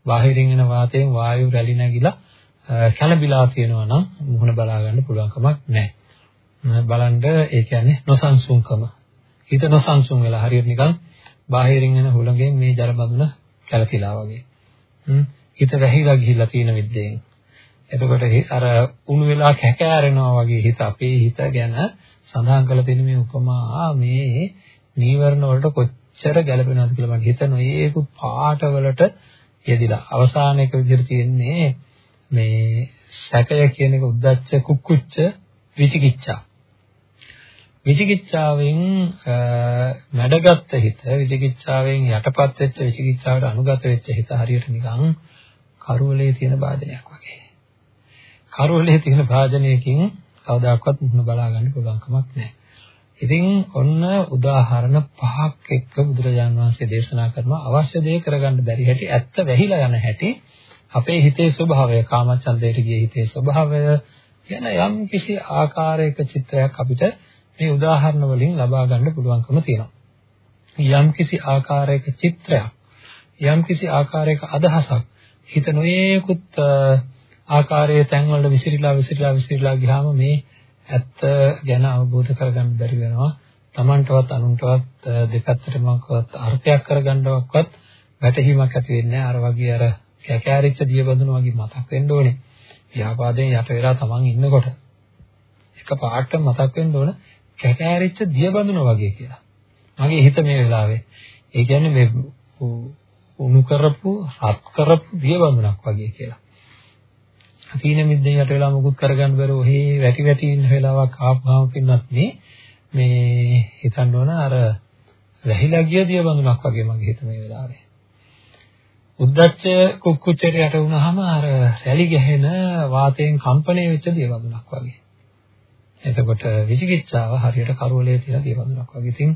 බාහිරින් එන වාතයෙන් වායු රැලි නැగిලා කැළඹිලා තියෙනවා නම් මුහුණ බලා ගන්න පුළුවන් කමක් නැහැ. බලන්න ඒ කියන්නේ නොසන්සුන්කම. හිත නොසන්සුන් වෙලා හරියට නිකන් බාහිරින් එන හුළඟෙන් මේ ජල බඳුන කැළකිලා වගේ. හිත වැහිලා ගිහිල්ලා තියෙන විද්දෙන්. එතකොට අර උණු වෙලා කැකෑරෙනවා වගේ හිත අපේ හිත ගැන සඳහන් කරලා තියෙන මේ උපමා මේ නීවරණ වලට කොච්චර ගැළපෙනවද කියලා මම හිතනවා. ඒක පාට වලට යෙදිලා අවසාන එක විදිහට තියෙන්නේ මේ සැකය කියන එක උද්දච්ච කුක්කුච්ච විචිකිච්ඡා. විචිකිච්ඡාවෙන් නැඩගත් හිත විචිකිච්ඡාවෙන් යටපත් වෙච්ච විචිකිච්ඡාවට අනුගත වෙච්ච හිත හරියට නිකන් කරවලේ තියෙන භාජනයක් වගේ. කරවලේ තියෙන භාජනයකින් කවදාකවත් මුහුණ බලා ගන්න පුළුවන් කමක් නැහැ. ඉතින් ඔන්න උදාහරණ පහක් එක්ක බුදුරජාන් වහන්සේ දේශනා කරන අවශ්‍ය දේ කරගන්න බැරි හැටි ඇත්ත වැහිලා යන හැටි අපේ හිතේ ස්වභාවය කාමචන්දයට ගිය හිතේ ස්වභාවය කියන යම් කිසි ආකාරයක චිත්‍රයක් අපිට මේ උදාහරණ වලින් ලබා ගන්න පුළුවන්කම තියෙනවා. යම් කිසි ආකාරයක චිත්‍රයක් යම් කිසි ආකාරයක අදහසක් හිත නොයේකුත් ආකාරයේ තැන්වල විසිරීලා විසිරීලා විසිරීලා ගියාම මේ ඇත්ත ගැන අවබෝධ කරගන්න බැරි වෙනවා. Tamanටවත් අනුන්ටවත් දෙපැත්තටමවත් අර්ථයක් කරගන්නවක්වත් වැටහීමක් ඇති වෙන්නේ නැහැ. අර වගේ අර කැකෑරිච්ච දියබඳුන වගේ මතක් වෙන්න ඕනේ. ව්‍යාපාදයෙන් යට වෙලා Taman ඉන්නකොට එක පාට මතක් වෙන්න ඕන කැකෑරිච්ච දියබඳුන වගේ කියලා. මගේ හිත මේ වෙලාවේ ඒ කියන්නේ මේ උණු කරපු රත් කරපු දියබඳුනක් වගේ කියලා. තීන මිද්දෙන් යට වෙලා මුකුත් කරගන්න බැරුව ඔහේ වැටි වැටි ඉන්න වෙලාවක් ආපුවාම පින්නත් මේ මේ හිතන්න ඕන අර වැහිලා ගිය දියබඳුනක් වගේ මගේ හිත මේ වෙලාවේ. උද්දච්ච කුක්කුච්චට යට වුණාම අර රැලි ගැහෙන වාතයෙන් කම්පණය වෙච්ච දියවඳුනක් වගේ. එතකොට විචිකිච්ඡාව හරියට කරවලේ තියෙන දියවඳුනක් වගේ. ඉතින්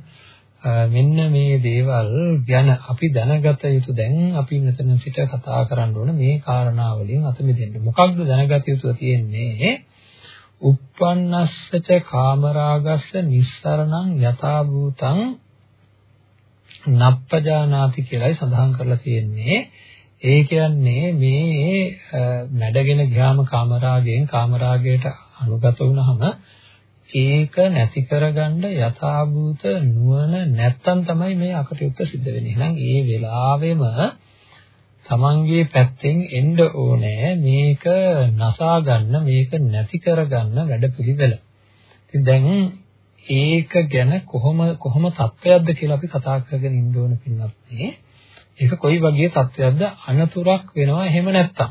මෙන්න මේ දේවල් ගැන අපි දැනගත යුතු දැන් අපි මෙතන සිට කතා කරන්න ඕන මේ කාරණාවලින් අත මිදෙන්න. මොකක්ද දැනගත යුතුව තියෙන්නේ? uppannassaච කාමරාගස්ස නිස්සරණං යථා භූතං නප්පජානාති කියලායි සඳහන් කරලා තියෙන්නේ. ඒ කියන්නේ මේ මැඩගෙන ගියාම කාමරාගයෙන් කාමරාගයට අනුගත වුනහම ඒක නැති කරගන්න යථාභූත නුවණ නැත්තම් තමයි මේ අකටයුත්ත සිද්ධ වෙන්නේ. එහෙනම් ඒ වෙලාවෙම තමන්ගේ පැත්තෙන් එන්න ඕනේ මේක නසා ගන්න මේක නැති කරගන්න වැඩපිළිවෙල. ඉතින් දැන් ඒක ගැන කොහොම කොහොම තත්ත්වයක්ද කියලා අපි කතා කරගෙන ඉන්න ඕන පින්වත් මේ. ඒක කොයි වගේ තත්ත්වයක්ද අනතුරක් වෙනවා එහෙම නැත්තම්.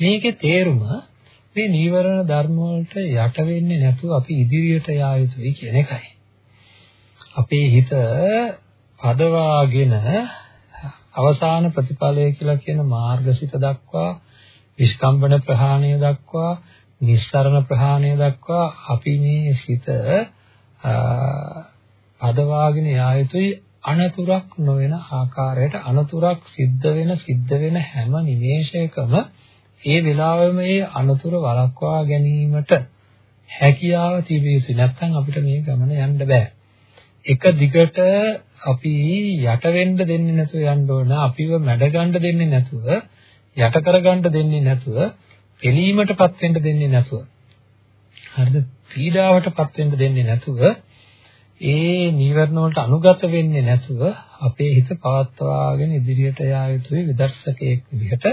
මේකේ තේරුම මේ නීවරණ ධර්ම වලට යට වෙන්නේ නැතුව අපි ඉදිරියට යා යුතුයි කියන එකයි. අපේ හිත පදවාගෙන අවසාන ප්‍රතිඵලය කියලා කියන මාර්ගසිත දක්වා විස්කම්බන ප්‍රහාණය දක්වා නිස්සරණ ප්‍රහාණය දක්වා අපි මේ සිත පදවාගෙන යා යුතුයි අනතුරක් නොවන ආකාරයට අනතුරක් සිද්ධ වෙන සිද්ධ වෙන හැම නිමේෂයකම ඒ වෙලාවෙම මේ අනතුර වළක්වා ගැනීමට හැකියාව තිබිය යුතුයි. නැත්නම් අපිට මේ ගමන යන්න බෑ. එක දිගට අපි යට වෙන්න දෙන්නේ නැතුව යන්න ඕන. අපිව මැඩ ගන්න දෙන්නේ නැතුව, යට කරගන්න දෙන්නේ නැතුව, පිළීමටපත් වෙන්න දෙන්නේ නැතුව. හරිද? පීඩාවටපත් වෙන්න දෙන්නේ නැතුව ඒ නීවරණ වලට අනුගත වෙන්නේ නැතුව අපේ හිත පවත්වාගෙන ඉදිරියට යා යුතුයි විදර්ශකයෙක් විදිහට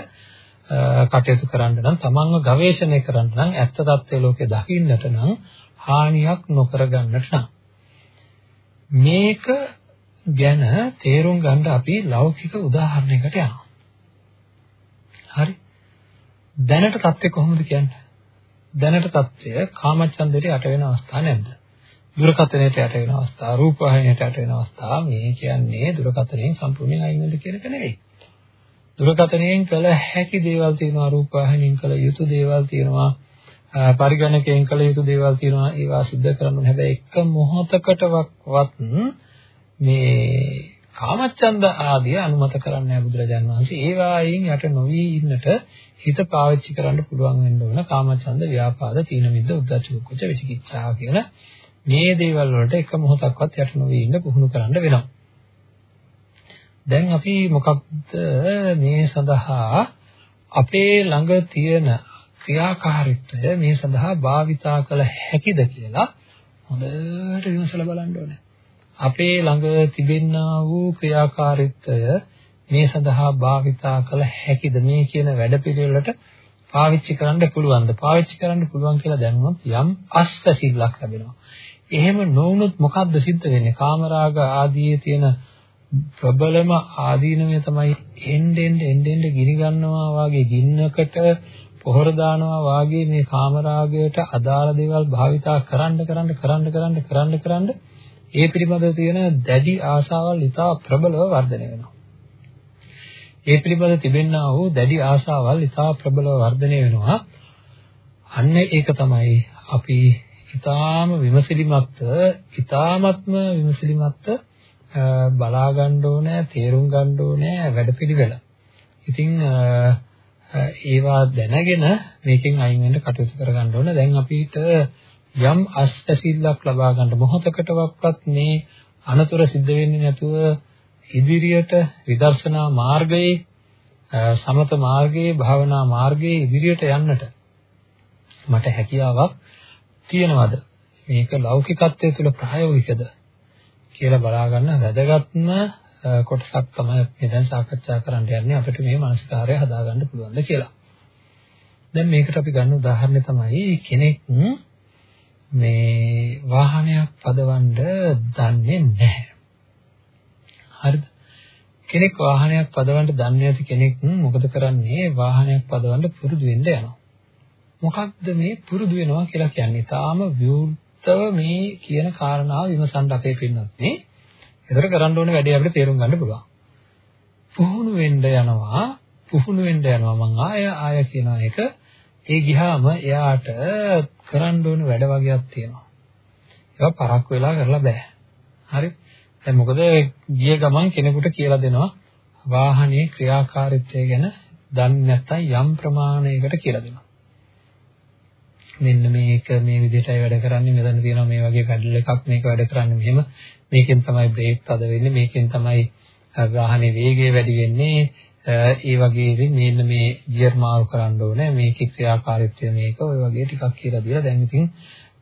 කටයුතු කරන්න නම් තමන්ව ගවේෂණය කරන්න නම් ඇත්ත தත්ත්වයේ ලෝකේ දකින්නට නම් හානියක් නොකර ගන්නට නම් මේක ගැන තේරුම් ගන්න අපි ලෞකික උදාහරණයකට යනවා. හරි. දැනට தත්ත්වය කොහොමද කියන්නේ? දැනට தත්ත්වය කාමචන්දයට යට වෙන අවස්ථා නැද්ද? දුරකතනයට යට වෙන අවස්ථා, රූපවාහිනියට යට වෙන අවස්ථා මේ කියන්නේ දුරකතනෙන් සම්පූර්ණයෙන් අයින් වෙන්න කියන එක නෙවෙයි. දුරකථනයෙන් කළ හැකි දේවල් තියෙනවා රූපවාහිනියෙන් කළ යුතු දේවල් තියෙනවා පරිගණකයෙන් කළ යුතු දේවල් තියෙනවා ඒවා සිද්ධ කරන්න. හැබැයි එක මොහොතකටවත් මේ කාමච්ඡන්ද ආදී අනුමත කරන්නේ නැහැ බුදුරජාන් වහන්සේ. ඒ වායින් යට නොවි ඉන්නට හිත පාවිච්චි කරන්න පුළුවන් වෙන්න ඕන කාමච්ඡන්ද ව්‍යාපාද තීන මිද්ද උද්ධච්ච කුච්ච විචිකිච්ඡා කියන මේ දේවල් වලට එක මොහොතක්වත් යට නොවි ඉන්න පුහුණු කරන්න වෙනවා. දැන් අපි මොකක්ද මේ සඳහා අපේ ළඟ තියෙන ක්‍රියාකාරීත්වය මේ සඳහා භාවිතා කළ හැකිද කියලා හොඳට විමසලා බලන්න ඕනේ. අපේ ළඟ තිබෙනා වූ ක්‍රියාකාරීත්වය මේ සඳහා භාවිතා කළ හැකිද මේ කියන වැඩපිළිවෙලට පාවිච්චි කරන්න පුළුවන්ද? පාවිච්චි කරන්න පුළුවන් කියලා දැනුනොත් යම් අස්වැසිල්ලක් ලැබෙනවා. එහෙම නොවුනොත් මොකද්ද සිද්ධ වෙන්නේ? කාමරාග ආදී තියෙන ප්‍රබලම ආදීනමය තමයි එන්නෙන් එන්නෙන් ගිනි ගන්නවා වාගේ ගින්නකට පොහොර දානවා වාගේ මේ කාමරාගයට අදාළ දේවල් භාවිතා කරන්න කරන්න කරන්න කරන්න කරන්න කරන්න ඒ පිළිබඳව තියෙන දැඩි ආශාවල් ඉතා ප්‍රබලව වර්ධනය වෙනවා. ඒ පිළිබඳව තිබෙනා වූ දැඩි ආශාවල් ඉතා ප්‍රබලව වර්ධනය වෙනවා. අන්න ඒක තමයි අපි ඊටාම විමසිලිමත් ඊටාමත්ම විමසිලිමත් බලා ගන්න ඕනේ, තේරුම් ගන්න ඕනේ වැඩපිළිවෙල. ඉතින් ඒවා දැනගෙන මේකෙන් අයින් වෙන්න කටයුතු කර ගන්න ඕනේ. දැන් අපිට යම් අස්තසිල්ලක් ලබා ගන්න මොහොතකටවත් මේ අනතුර සිද්ධ වෙන්නේ නැතුව ඉදිරියට විදර්ශනා මාර්ගයේ සමත මාර්ගයේ භාවනා මාර්ගයේ ඉදිරියට යන්නට මට හැකියාවක් තියෙනවද මේක ලෞකිකත්වයේ තුල ප්‍රායෝගිකද කියලා බලා ගන්න වැදගත්ම කොටසක් තමයි මේ දැන් සාකච්ඡා කරන්න යන්නේ අපිට මේ මානසිකාරය හදාගන්න පුළුවන්ද කියලා. දැන් මේකට අපි ගන්න උදාහරණය තමයි කෙනෙක් මේ වාහනයක් පදවන්න දන්නේ නැහැ. හරිද? කෙනෙක් වාහනයක් පදවන්න දන්නේ නැති කෙනෙක් මොකද කරන්නේ? වාහනයක් පදවන්න පුරුදු වෙන්න යනවා. මොකක්ද මේ පුරුදු වෙනවා කියලා කියන්නේ? තාම විවෘතව මේ කියන කාරණාව විමසන්න අපේ පින්නත් නේ. ඒතර කරන්න ඕනේ වැඩේ අපිට තේරුම් ගන්න පුළුවන්. පුහුණු වෙන්න යනවා, පුහුණු වෙන්න යනවා මං ආය ආය කියන එක ඒ ගියාම එයාට කරන්න ඕන වැඩ වගේක් තියෙනවා. ඒක පරක් වෙලා කරලා බෑ. හරි. දැන් මොකද ගිය ගමන් කෙනෙකුට කියලා දෙනවා වාහනයේ ක්‍රියාකාරීත්වය ගැන දන්නේ නැත්නම් යම් ප්‍රමාණයකට කියලා දෙනවා. මෙන්න මේක මේ විදිහටයි වැඩ කරන්නේ. මෙතන තියෙනවා මේ වගේ පැඩල් එකක් මේක වැඩ කරන්නේ මෙහෙම. මේකෙන් තමයි බ්‍රේක් තද වෙන්නේ. මේකෙන් තමයි වාහනේ වේගය වැඩි වෙන්නේ. ඒ වගේ ඉතින් මෙන්න මේ ගියර් මාරු කරන්න ඕනේ. මේකේ ක්‍රියාකාරීත්වය මේක. ඔය වගේ ටිකක් කියලා දීලා දැන් ඉතින්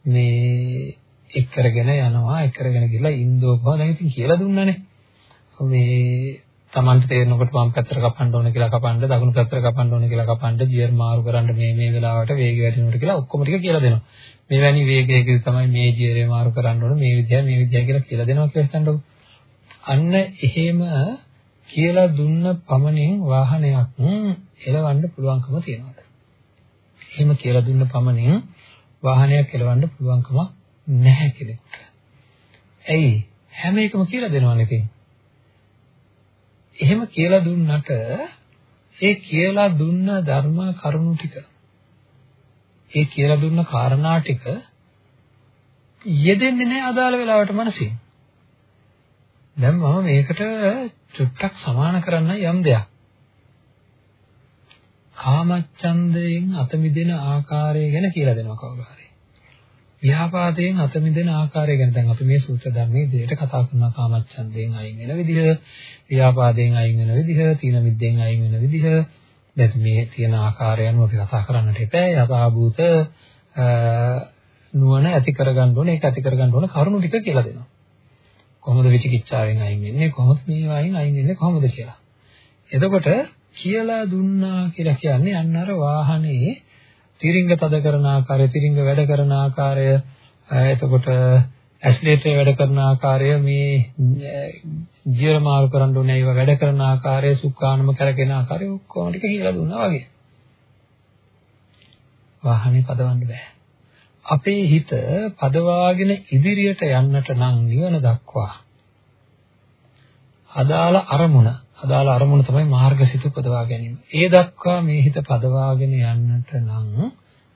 මේ එක් කරගෙන යනවා. එක් කරගෙන ගිහලා ඉන්දෝපා දැන් ඉතින් කියලා දුන්නානේ. මේ Tamanට තේරෙනකොට වම් පැත්තට කපන්න ඕන කියලා කපන්න දකුණු පැත්තට කපන්න ඕන කියලා කපන්න ගියර් මාරු කරන්න මේ මේ වෙලාවට වේගය වැඩිනකොට කියලා ඔක්කොම ටික කියලා දෙනවා මෙවැනි වේගයකින් තමයි මේ ගියරේ මාරු කරන්න ඕන මේ විදිය මේ විදිය කියලා කියලා දෙනවා කියලා හිතන්නකො අන්න එහෙම කියලා දුන්න පමණින් වාහනයක් එලවන්න පුළුවන්කම තියෙනවද? එහෙම කියලා දුන්න පමණින් වාහනයක් එලවන්න පුළුවන්කම නැහැ කෙනෙකුට. ඇයි? හැම එකම කියලා දෙනවනේ ඉතින්. එහෙම කියලා දුන්නට ඒ කියලා දුන්න ධර්ම කරුණු ටික ඒ කියලා දුන්න කාරණා ටික යෙදෙන්නේ නැහැ අදාළ වෙලාවට මනසින්. දැන් මම මේකට චුට්ටක් සමාන කරන්න යම් දෙයක්. කාමච්ඡන්දයෙන් අත මිදෙන ආකාරය ගැන කියලා දෙනවා කවුරු හරි. ව්‍යාපාදයෙන් අත මිදෙන ආකාරය ගැන දැන් අපි මේ සූත්‍ර ධර්මයේ දෙයට කතා කරනවා කාමච්ඡන්දයෙන් අයින් වෙන විදිහ, ව්‍යාපාදයෙන් අයින් වෙන විදිහ, තීන මිද්දෙන් අයින් වෙන විදිහ. දැන් මේ තියෙන ආකාරය අනුව අපි කතා කරන්නට එපා. යථාභූත නුවණ ඇති කරගන්න ඕනේ. ඒක ඇති කරගන්න ඕන කරුණු ටික කියලා දෙනවා. කොහොමද විචිකිච්ඡාවෙන් අයින් වෙන්නේ කොහොමද මේ වයින් අයින් වෙන්නේ කොහොමද කියලා. එතකොට කියලා දුන්නා කියලා කියන්නේ අන්න අර වාහනේ තිරිංග තද කරන ආකාරය, තිරිංග වැඩ කරන ආකාරය, එතකොට ඇස්ලේටර් වැඩ කරන ආකාරය, මේ ජීවර මාරු කරන්න ඕනේ ඒවා වැඩ කරන ආකාරය, සුඛානම කරගෙන ආකාරය ඔක්කොම ටික කියලා දුන්නා වගේ. වාහනේ පදවන්න බෑ. අපේ හිත පදවාගෙන ඉදිරියට යන්නට නම් නිවන දක්වා අදාළ අරමුණ අදාළ අරමුණ තමයි මාර්ගසිත උපදවා ගැනීම. ඒ දක්වා මේ හිත පදවාගෙන යන්නට නම්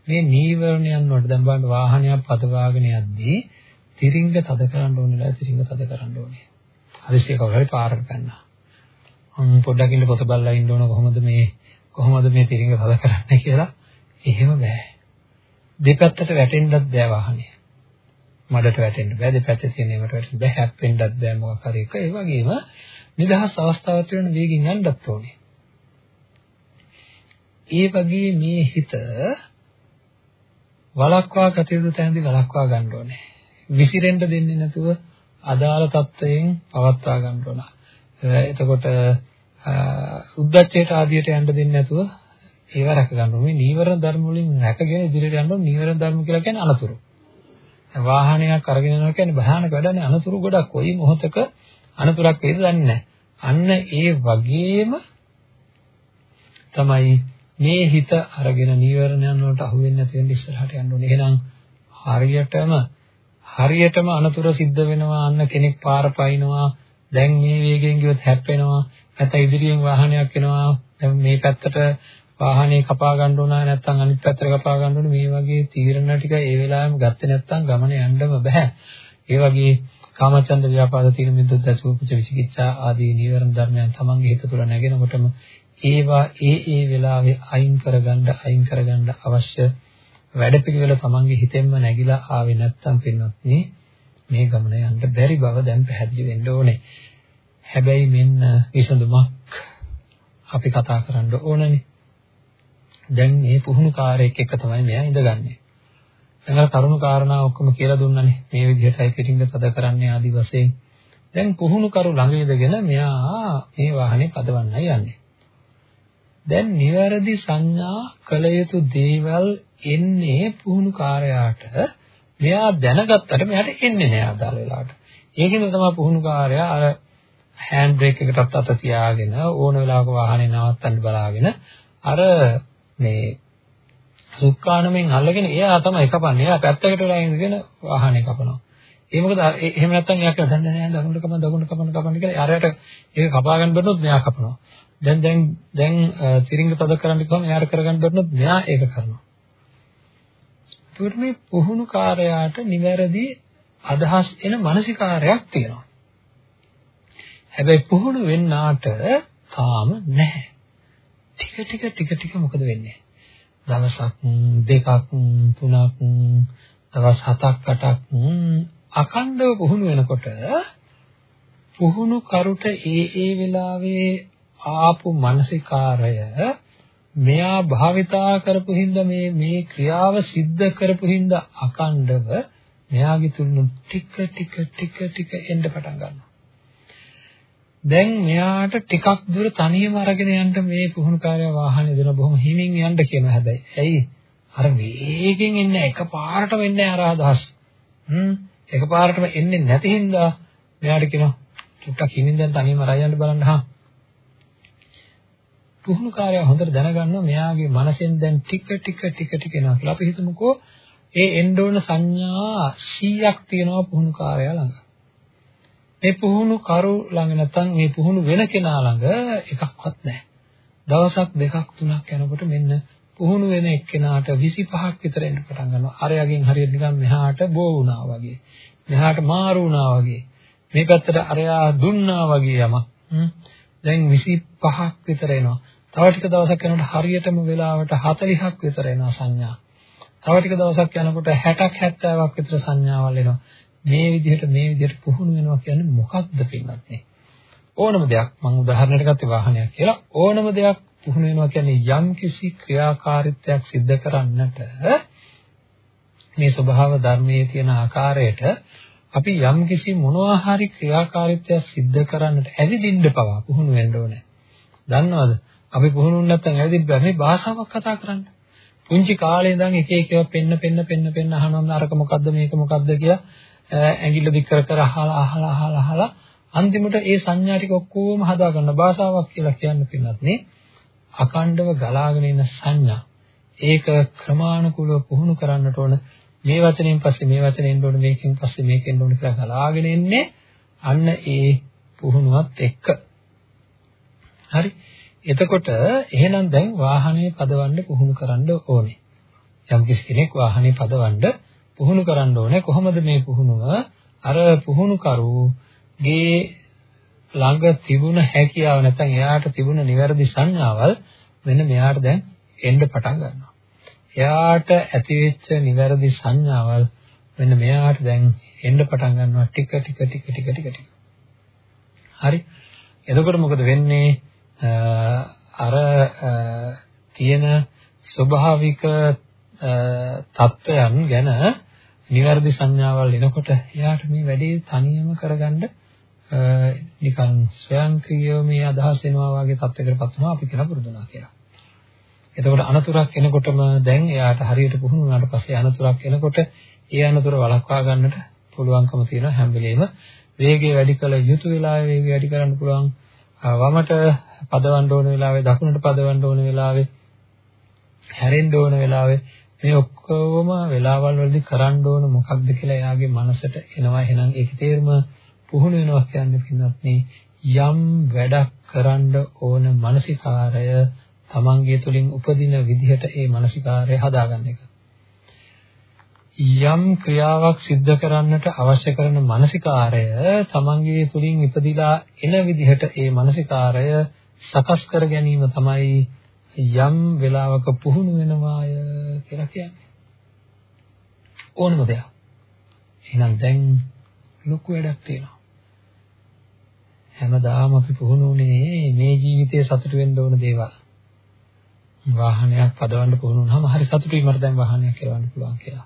මේ නීවරණයන් වලට දැන් බලන්න වාහනයක් පදවාගෙන යද්දී තිරිංග තද කරන්න ඕනේ නැහැ තිරිංග තද කරන්න ඕනේ. හදිස්සිය කවුරු හරි පාරට පැන්නා. මම පොඩ්ඩක් ඉන්න පොත බලලා ඉන්න ඕන කොහොමද මේ කොහොමද මේ තිරිංග තද කරන්නේ කියලා එහෙම බෑ. දෙපැත්තට වැටෙන්නත් බෑ වාහනේ. මඩට වැටෙන්න බෑ දෙපැත්තේ තියෙන ඒවට වැටෙන්න බෑ හැප්පෙන්නත් බෑ මොකක් හරි එක. ඒ වගේම නිදහස් අවස්ථාවක් වෙන වේගින් යන්නත් ඕනේ. ඒ වගේ මේ හිත වලක්වා කටයුතු තැනදී වලක්වා ගන්න ඕනේ. විසිරෙන්න දෙන්නේ නැතුව අදාළ තත්වයෙන් පවත්වා ගන්න ඕන. එතකොට උද්දච්චයට ආදියට යන්න දෙන්නේ නැතුව ඒව රැක ගන්න ඕනේ. මේ නීවරණ ධර්ම වලින් රැකගෙන ඉදිරියට යන්න ඕනේ. නීවරණ ධර්ම කියලා කියන්නේ අනතුරු. වාහනයක් අරගෙන යනවා කියන්නේ භයානක වැඩනේ අනතුරු ගොඩක්. කොයි මොහොතක අනතුරක් වේද දන්නේ නැහැ. අන්න ඒ වගේම තමයි මේ හිත අරගෙන නීවරණයන් වලට අහු වෙන්නේ නැති වෙන්න ඉස්සරහට යන්න ඕනේ. එහෙනම් හරියටම හරියටම අනතුරු සිද්ධ වෙනවා අන්න කෙනෙක් පාර පයින්නවා දැන් මේ වේගයෙන් ගියොත් හැප්පෙනවා නැත්නම් ඉදිරියෙන් වාහනයක් එනවා දැන් මේ පැත්තට වාහනේ කපා ගන්න ඕන නැත්නම් අනිත් පැත්තට කපා ගන්න ඕන මේ වගේ තීරණ ටික ඒ වෙලාවෙම ගත්තේ නැත්නම් ගමන යන්නම බෑ. ඒ වගේ කාමචන්ද ව්‍යාපාද තීන මිද්දොත් අසුපච විචිකිච්ඡා ආදී නීවරණ ධර්මයන් තමන්ගේ හිත තුළ නැගෙනකොටම ඒවා ඒ ඒ වෙලාවේ අයින් කරගන්න අයින් කරගන්න අවශ්‍ය වැඩපිළිවෙල තමන්ගේ හිතෙන්ම නැగిලා ආවේ නැත්නම් පින්නොත් මේ ගමන යන්න බැරි බව දැන් පැහැදිලි වෙන්න ඕනේ. හැබැයි මෙන්න විසඳුමක් අපි කතා කරන්න ඕනනේ. දැන් මේ පුහුණු කාර්යයක් එක තමයි මෙයා ඉඳගන්නේ. දැන් අර කරුණු කාරණා ඔක්කොම කියලා දුන්නනේ. මේ විදිහටයි පිටින්ද තද කරන්නේ ආදි වශයෙන්. දැන් පුහුණු කරු ළඟ ඉඳගෙන මෙයා මේ වාහනේ පදවන්නයි යන්නේ. දැන් නිවැරදි සංඥා කළ යුතු දේවල් එන්නේ පුහුණු කාර්යයට මෙයා දැනගත්තට මෙයාට එන්නේ නෑ අදාළ වෙලාවට. ඒකෙන් තමයි පුහුණු කාර්යය අර හෑන්ඩ් බ්‍රේක් එකටත් අත තියාගෙන ඕන වෙලාවක වාහනේ නවත්තන්න බලාගෙන අර මේ සුක්කානමෙන් අල්ලගෙන එයා තමයි කපන්නේ. එයා පැත්තකට වෙලා ඉඳගෙන වාහනේ කපනවා. ඒ මොකද එහෙම නැත්නම් එයා කියන දැන් දැන් දකුණට කපන දකුණට කපන කපන කියලා අරයට ඒක කපා ගන්න බැරුණොත් මෙයා කපනවා. දැන් දැන් දැන් තිරිංග තද කරන්න කිව්වම එයාට කරගන්න බැරුණොත් මෙයා ඒක කරනවා. ඒකට මේ පුහුණු කාර්යයට නිවැරදි අදහස් එන මානසිකාරයක් තියෙනවා. හැබැයි පුහුණු වෙන්නාට තාම නැහැ. ටික ටික ටික ටික මොකද වෙන්නේ? දවසක් දෙකක් තුනක් දවස් හතක් අටක් අකණ්ඩව පුහුණු වෙනකොට පුහුණු කරුට ඒ ඒ වෙලාවේ ආපු මානසිකාරය මෙයා භාවිතා කරපු හින්දා මේ මේ ක්‍රියාව සිද්ධ කරපු හින්දා අකණ්ඩව මෙයාගේ තුලින් ටික ටික ටික ටික එන්න පටන් ගන්නවා. දැන් මෙයාට ටිකක් දුර තනියම අරගෙන යන්න මේ පුහුණුකාරයා වාහනේ දෙන බොහොම හිමින් යන්න කියනවා හැබැයි. ඇයි? අර වේගෙන් එන්නේ එකපාරටම එන්නේ අර අදහස්. හ්ම් එකපාරටම එන්නේ නැති හින්දා මෙයාට කියනවා ටිකක් හිමින් දැන් තනියම අරන් යන්න බලන්න හා. පුහුණුකාරයා හොඳට දැනගන්නවා මෙයාගේ මනසෙන් දැන් ටික ටික ටික ටික එනවා කියලා. අපි හිතමුකෝ ඒ එන්න ඕන සංඥා 100ක් තියෙනවා පුහුණුකාරයා ළඟ. මේ පුහුණු කරු ළඟ නැත්නම් මේ පුහුණු වෙන කෙනා ළඟ එකක්වත් නැහැ. දවසක් දෙකක් තුනක් යනකොට මෙන්න පුහුණු වෙන එක්කෙනාට 25ක් විතර එන්න පටන් ගන්නවා. අරයගෙන් හරියට නිකන් මෙහාට බෝ වුණා වගේ. මෙහාට මාරු වුණා වගේ. මේ පැත්තට අරයා දුන්නා වගේ යමක්. දැන් 25ක් විතර එනවා. තව ටික දවසක් යනකොට හරියටම වෙලාවට 40ක් විතර එනවා සංඥා. තව ටික දවසක් යනකොට 60ක් 70ක් විතර සංඥාවල් එනවා. මේ විදිහට මේ විදිහට පුහුණු වෙනවා කියන්නේ මොකක්ද පින්නත් නේ? ඕනම දෙයක් මම උදාහරණයක් ගත්තේ වාහනයක් කියලා ඕනම දෙයක් පුහුණු වෙනවා කියන්නේ යම් කිසි ක්‍රියාකාරීත්වයක් සිද්ධ කරන්නට මේ ස්වභාව ධර්මයේ තියෙන ආකාරයට අපි යම් කිසි මොනවා හරි ක්‍රියාකාරීත්වයක් සිද්ධ කරන්නට ඇවිදින්න පවා පුහුණු වෙන්න ඕනේ. දන්නවද? අපි පුහුණුුන් නැත්නම් ඇවිදින්න බෑ මේ භාෂාවක් කතා කරන්න. පුංචි කාලේ ඉඳන් එක එක ඒවා පෙන්න පෙන්න පෙන්න පෙන්න අහනවා අරක මොකද්ද මේක මොකද්ද කියලා ඇඟිල්ල දික් කර කර අහලා අහලා අහලා අහලා අන්තිමට ඒ සංඥා ටික ඔක්කොම හදා ගන්න භාෂාවක් කියලා කියන්න පින්නත් නේ. අකණ්ඩව ගලාගෙන ඉන්න සංඥා. ඒක ක්‍රමානුකූලව පුහුණු කරන්නට ඕන. මේ වචනෙන් පස්සේ මේ වචනෙන් එන්න ඕන මේකෙන් පස්සේ මේකෙන් ඕන කියලා ගලාගෙන එන්නේ අන්න ඒ පුහුණුවත් එක්ක. හරි. එතකොට එහෙනම් දැන් වාහනේ පදවන්න පුහුණු කරන්න ඕනේ. යම් කෙනෙක් වාහනේ පදවන්න පුහුණු කරන්න ඕනේ කොහොමද මේ පුහුණුව අර පුහුණු කරුගේ ළඟ තිබුණ හැකියාව නැත්නම් එයාට තිබුණ නිවැරදි සංඥාවල් මෙන්න මෙයාට දැන් එන්න පටන් ගන්නවා. එයාට ඇතිවෙච්ච නිවැරදි සංඥාවල් මෙන්න මෙයාට දැන් එන්න පටන් ගන්නවා ටික ටික ටික ටික ටික ටික. හරි. එතකොට මොකද වෙන්නේ? අර තියෙන ස්වභාවික තත්වයන් ගැන නිවැරදි සංඥාවල් එනකොට එයාට මේ වැඩේ තනියම කරගන්න නිකන් ස්වයංක්‍රීයව මේ අදහස් එනවා වගේ තත්යකටපත් වෙනවා අපි කියලා පුරුදුනා කියලා. එතකොට අනතුරක් එනකොටම දැන් එයාට හරියට පුහුණු වුණාට පස්සේ අනතුරක් එනකොට ඒ අනතුර වළක්වා ගන්නට පුළුවන්කම තියෙන හැම වෙලෙම වේගය වැඩි කළ යුතු වෙලාවේ වේගය වැඩි කරන්න පුළුවන් වමට පදවන්න ඕන වෙලාවේ දකුණට පදවන්න ඕන වෙලාවේ හැරෙන්න ඕන වෙලාවේ මේ ඔක්කොම වෙලාවල් වලදී කරන්න ඕන මොකක්ද කියලා එයාගේ මනසට එනවා. එහෙනම් ඒකේ තේරුම පුහුණු වෙනවා කියන්නේ පින්නත් මේ යම් වැඩක් කරන්න ඕන මානසිකාරය තමන්ගේ තුලින් උපදින විදිහට ඒ මානසිකාරය හදාගන්න එක. යම් ක්‍රියාවක් සිද්ධ කරන්නට අවශ්‍ය කරන මානසිකාරය තමන්ගේ තුලින් ඉපදිලා එන විදිහට ඒ මානසිකාරය සකස් කර ගැනීම තමයි යම් වෙලාවක පුහුණු වෙනවාය කියලා කියන්නේ. ඕනම දෙයක්. එහෙනම් දැන් ලොකු වැඩක් තියෙනවා. හැමදාම අපි පුහුණුනේ මේ ජීවිතයේ සතුටු වෙන්න ඕන දේවල්. වාහනයක් පදවන්න පුහුණු වුණාම හරි සතුටුයි මට දැන් වාහනයක් කරවන්න පුළුවන් කියලා.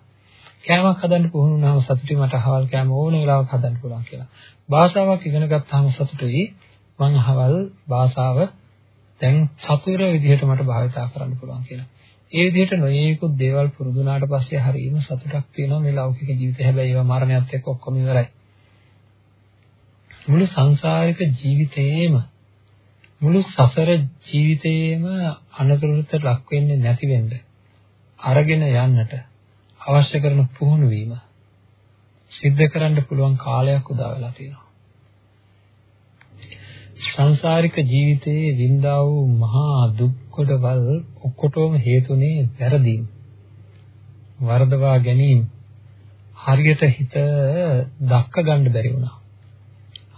කෑමක් හදන්න පුහුණු වුණාම සතුටුයි මට අහවල් කෑම ඕන වෙලාවක හදන්න පුළුවන් කියලා. භාෂාවක් ඉගෙන ගත්තාම සතුටුයි මං අහවල් භාෂාව දැන් චතුර විදිහට මට භාවිතා කරන්න පුළුවන් කියලා. ඒ විදිහට නොයේකුත් දේවල් පුරුදුනාට පස්සේ හරියම සතුටක් තියෙනවා මේ ලෞකික ජීවිතේ. හැබැයි ඒවා මරණයත් එක්ක ඔක්කොම ඉවරයි. මුළු සංසාරික ජීවිතේම මුළු සසර ජීවිතේම අනතුරුට ලක් වෙන්නේ නැති වෙන්න අරගෙන යන්නට අවශ්‍ය කරන පුහුණු වීම සිද්ධ කරන්න පුළුවන් කාලයක් උදා වෙලා තියෙනවා. සංසාරික ජීවිතයේ වින්දා වූ මහා දුක් කොටවල් ඔක්කොටම හේතුනේ වැරදීම්. වරදවා ගැනීම හරියට හිත දක්ක ගන්න බැරි වුණා.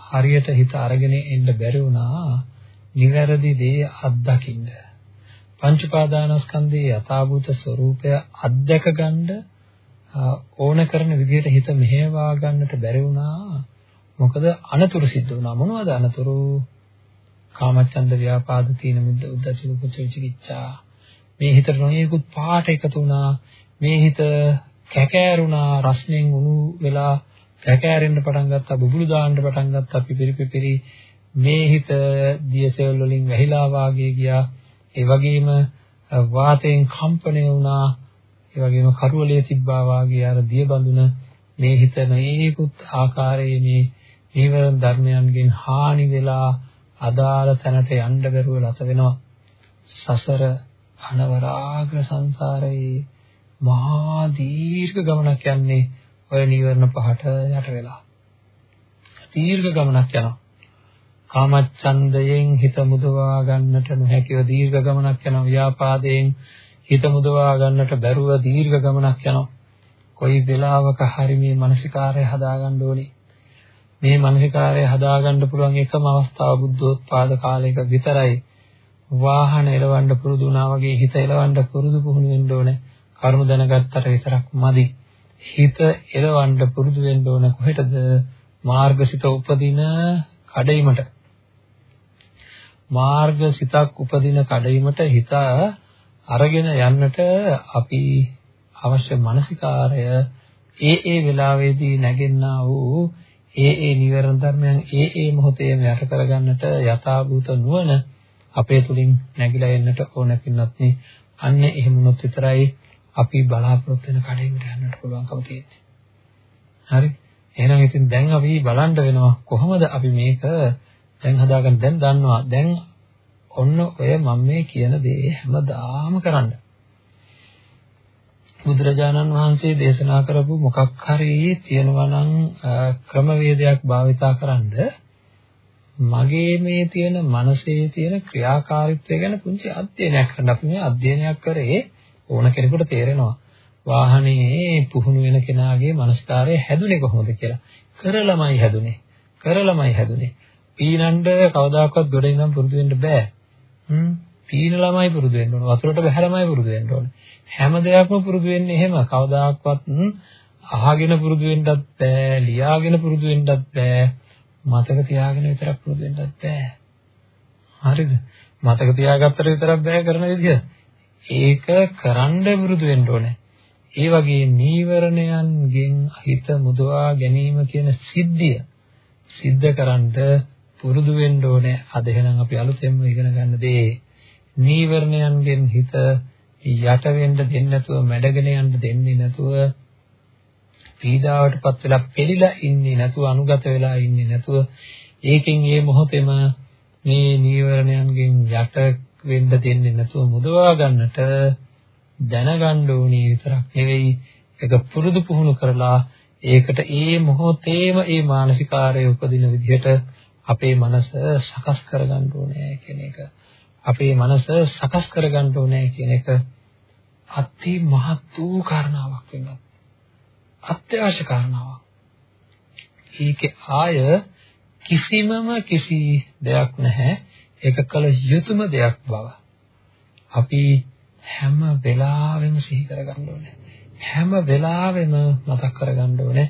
හරියට හිත අරගෙන එන්න බැරි වුණා නිවැරදි දේ අත්දකින්න. පංච උපාදානස්කන්ධයේ යථාභූත ස්වરૂපය අත්දැක ගන්න ඕන කරන විදිහට හිත මෙහෙවා ගන්නට බැරි වුණා. මොකද අනතුරු සිද්ධ වුණා. මොනවද අනතුරු? කාමච්ඡන්ද ව්‍යාපාද තීන මිද්ද උද්ධච්ච කුච්ච විචිකිච්ඡා. මේ හිතට නොයෙකුත් පාට එකතු වුණා. මේ හිත කැකෑරුණා රස්නෙන් උණු වෙලා කැකෑරෙන්න පටන් ගත්තා බුබුලු දාන්න පටන් ගත්තා පිපිරි පිපිරි මේ හිත දියසෙල් වලින් වැහිලා වාගේ ගියා ඒ වගේම වාතයෙන් කම්පණය වුණා ඒ වගේම කරුවලේ තිබ්බා වාගේ අර දිය බඳුන මේ හිත මේකුත් ආකාරයේ මේ නීවරණ ධර්මයන්ගෙන් හානි වෙලා අදාළ තැනට යන්න බැරුව ලත වෙනවා සසර අනවරාග්‍ර සංසාරයේ මහා දීර්ඝ ගමනක් යන්නේ ඔය නීවරණ පහට යට වෙලා. දීර්ඝ ගමනක් යනවා. කාමච්ඡන්දයෙන් හිත මුදවා ගන්නට නොහැකිව දීර්ඝ ගමනක් යනවා. ව්‍යාපාදයෙන් හිත මුදවා ගන්නට බැරුව දීර්ඝ ගමනක් යනවා. කොයි වෙලාවක හරි මේ මානසිකාරය හදාගන්න ඕනේ. මේ මානසිකාරය හදාගන්න පුළුවන් එකම අවස්ථාව බුද්ධෝත්පාද කාලයක විතරයි. වාහන එලවන්න පුරුදු වුණා වගේ හිත එලවන්න පුරුදු පුහුණු වෙන්න ඕනේ. කර්ම දැනගත්තට විතරක් මදි. හිත එලවන්න පුරුදු වෙන්න ඕන කොහෙටද? මාර්ගසිත උපදින කඩයිමට. මාර්ගසිතක් උපදින කඩයිමට හිත අරගෙන යන්නට අපි අවශ්‍ය මානසිකාරය ඒ ඒ වෙලාවේදී නැගෙන්නා වූ ඒ ඒ නිවර්ණ ධර්මයන් ඒ ඒ මොහොතේම යට කරගන්නට යථාභූත නුවණ අපේ තුලින් නැగిලා එන්නට ඕන පින්නත් නේ අන්න එහෙම වුණොත් විතරයි අපි බලාපොරොත්තු වෙන කඩේකට යන්නට පුළුවන්කම තියෙන්නේ. හරි. එහෙනම් ඉතින් දැන් අපි බලන්න වෙනවා කොහොමද අපි මේක දැන් හදාගන්න දැන් දන්නවා. දැන් ඔන්න ඔය මම මේ කියන දේ හැමදාම කරන්න. බුදුරජාණන් වහන්සේ දේශනා කරපු මොකක් හරි තියෙනවා නම් ක්‍රමවේදයක් භාවිතා කරන්ද මගේ මේ තියෙන මනසේ තියෙන ක්‍රියාකාරීත්වය ගැන පුංචි අධ්‍යයනයක් කරන්න අපි මේ අධ්‍යයනයක් කරේ ඕන කෙනෙකුට තේරෙනවා වාහනේ පුහුණු වෙන කෙනාගේ මනස්කාරය හැදුනේ කොහොමද කියලා. කරලමයි හැදුනේ. කරලමයි හැදුනේ. පීනන්න කවදාකවත් ගොඩ ඉඳන් පුරුදු වෙන්න බෑ. හ්ම් පීනලමයි පුරුදු වෙන්න ඕන. වතුරට බහැරමයි පුරුදු වෙන්න ඕන. හැම දෙයක්ම පුරුදු වෙන්නේ එහෙම. කවදාකවත් අහගෙන පුරුදු වෙන්නත් බෑ, ලියාගෙන පුරුදු වෙන්නත් බෑ. මතක තියාගෙන විතරක් පුරුදු වෙන්නත් බෑ. හරිද? මතක තියාගත්තට විතරක් බෑ කරන විදිය. ඒක කරන්න පුරුදු වෙන්න ඕනේ. ඒ වගේ නීවරණයන්ගෙන් හිත මුදවා ගැනීම කියන සිද්ධිය සිද්ධ කරන්ට පුරුදු වෙන්න ඕනේ. අද එහෙනම් අපි අලුතෙන්ම ඉගෙන ගන්න දේ නීවරණයන්ගෙන් හිත යට වෙන්න දෙන්නේ නැතුව මැඩගෙන යන්න දෙන්නේ නැතුව පීඩාවටපත් වෙලා පෙළිලා ඉන්නේ නැතුව අනුගත වෙලා ඉන්නේ නැතුව ඒකෙන් මේ මොහොතේම මේ නීවරණයන්ගෙන් යට වෙන්න දෙන්නේ නැතුව මුදවා ගන්නට දැනගන්න ඕනේ විතරක් නෙවෙයි ඒක පුරුදු පුහුණු කරලා ඒකට ඒ මොහොතේම ඒ මානසිකාරය උපදින විදිහට අපේ මනස සකස් කරගන්න ඕනේ කියන එක. අපේ මනස සකස් කරගන්න ඕනේ කියන එක අති මහත් වූ කාරණාවක් වෙනවා අත්‍යවශ්‍ය කාරණාවක් ඒකේ ආය කිසිමම කිසි දෙයක් නැහැ ඒක කළ යුතුම දෙයක් බව අපි හැම වෙලාවෙම සිහි කරගන්න ඕනේ. හැම වෙලාවෙම මතක් කරගන්න ඕනේ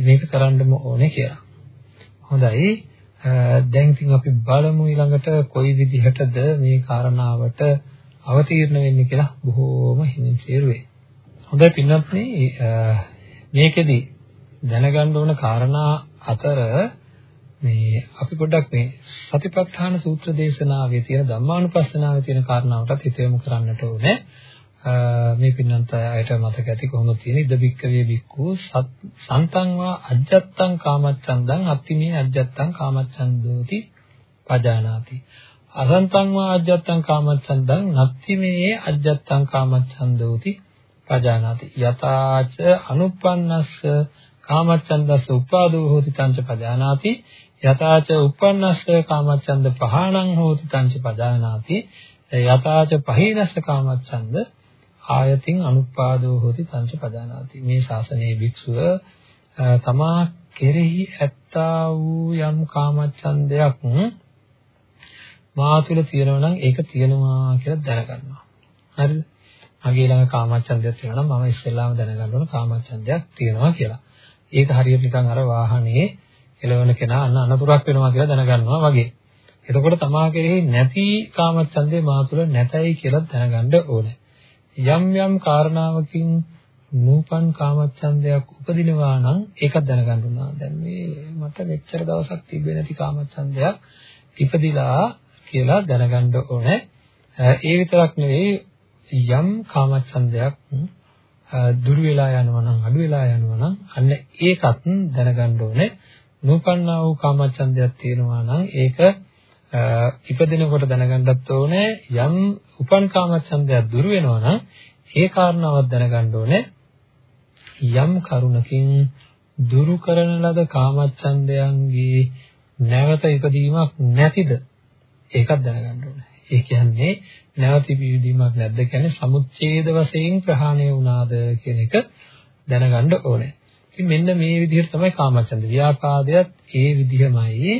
මේක කරන්නම ඕනේ කියලා. හොඳයි. දැන් ඉතින් අපි බලමු ඊළඟට කොයි විදිහටද මේ කාරණාවට අවතීර්ණ වෙන්නේ කියලා බොහෝම හිමින් සේරුවේ. හොඳයි පින්නත් මේකෙදි දැනගන්න ඕන කාරණා අතර මේ අපි පොඩ්ඩක් මේ සතිපට්ඨාන සූත්‍ර දේශනාවේ තියෙන ධම්මානුපස්සනාවේ තියෙන කාරණාවටත් හිත යොමු කරන්නට ඕනේ. මේ පින්නන්ත අයට මතක ඇති කොහොමද තියෙන්නේ? ඉද බික්කවේ බික්කු සන්තං වා අජ්ජත්තං කාමච්ඡන්දං අත්තිමේ අජ්ජත්තං කාමච්ඡන්දෝති පජානාති. අසන්තං වා අජ්ජත්තං කාමච්ඡන්දං නත්තිමේ අජ්ජත්තං කාමච්ඡන්දෝති පජානාති. යතාච අනුප්පන්නස්ස කාමච්ඡන්දස්ස උපාදෝ හෝති තංච පජානාති. යතාච uppannස්ස කාමච්ඡන්ද පහණං හෝති තංච පජානාති. යතාච පහීනස්ස කාමච්ඡන්ද ආයතින් අනුපාදෝ හෝති තංච පජානාති මේ ශාසනයේ භික්ෂුව තමා කෙරෙහි ඇත්තා වූ යම් කාමච්ඡන්දයක් මා තුළ තියෙනවා නම් ඒක තියෙනවා කියලා දැනගන්නවා. හරිද? මගේ ළඟ කාමච්ඡන්දයක් තියෙනවා නම් මම ඉස්සෙල්ලාම දැනගන්න ඕන කාමච්ඡන්දයක් තියෙනවා කියලා. ඒක හරියට නිකන් අර වාහනේ එලවන කෙනා අන්න අනතුරක් වෙනවා කියලා දැනගන්නවා වගේ. එතකොට තමා කෙරෙහි නැති කාමච්ඡන්දේ මා තුළ නැතයි කියලා දැනගන්න ඕනේ. යම් යම් කාරණාවකින් නූපන් කාමච්ඡන්දයක් උපදිනවා නම් ඒකත් දැනගන්න උනා. දැන් මේ මට මෙච්චර දවසක් තිබෙන්නේ නැති කාමච්ඡන්දයක් ඉපදිලා කියලා දැනගන්න ඕනේ. ඒ විතරක් නෙවෙයි යම් කාමච්ඡන්දයක් දුර වෙලා යනවා නම් අඩු වෙලා යනවා නම් අන්න ඒකත් දැනගන්න ඕනේ. නූපන්නා වූ කාමච්ඡන්දයක් තියෙනවා නම් ඒක ඉපදිනකොට දැනගන්නත් ඕනේ යම් උපන් කාමච්ඡන්දයක් දුර වෙනවා නම් ඒ කාරණාවත් දැනගන්න ඕනේ යම් කරුණකින් දුරු කරන ලද කාමච්ඡන්දයන්ගේ නැවත ඉපදීමක් නැතිද ඒකත් දැනගන්න ඕනේ. ඒ කියන්නේ නැවත ඉපදීමක් නැද්ද කියන්නේ සමුච්ඡේද වශයෙන් ප්‍රහාණය වුණාද කියන එක දැනගන්න ඕනේ. ඉතින් මෙන්න මේ විදිහට තමයි කාමච්ඡන්ද ව්‍යාපාදයක් ඒ විදිහමයි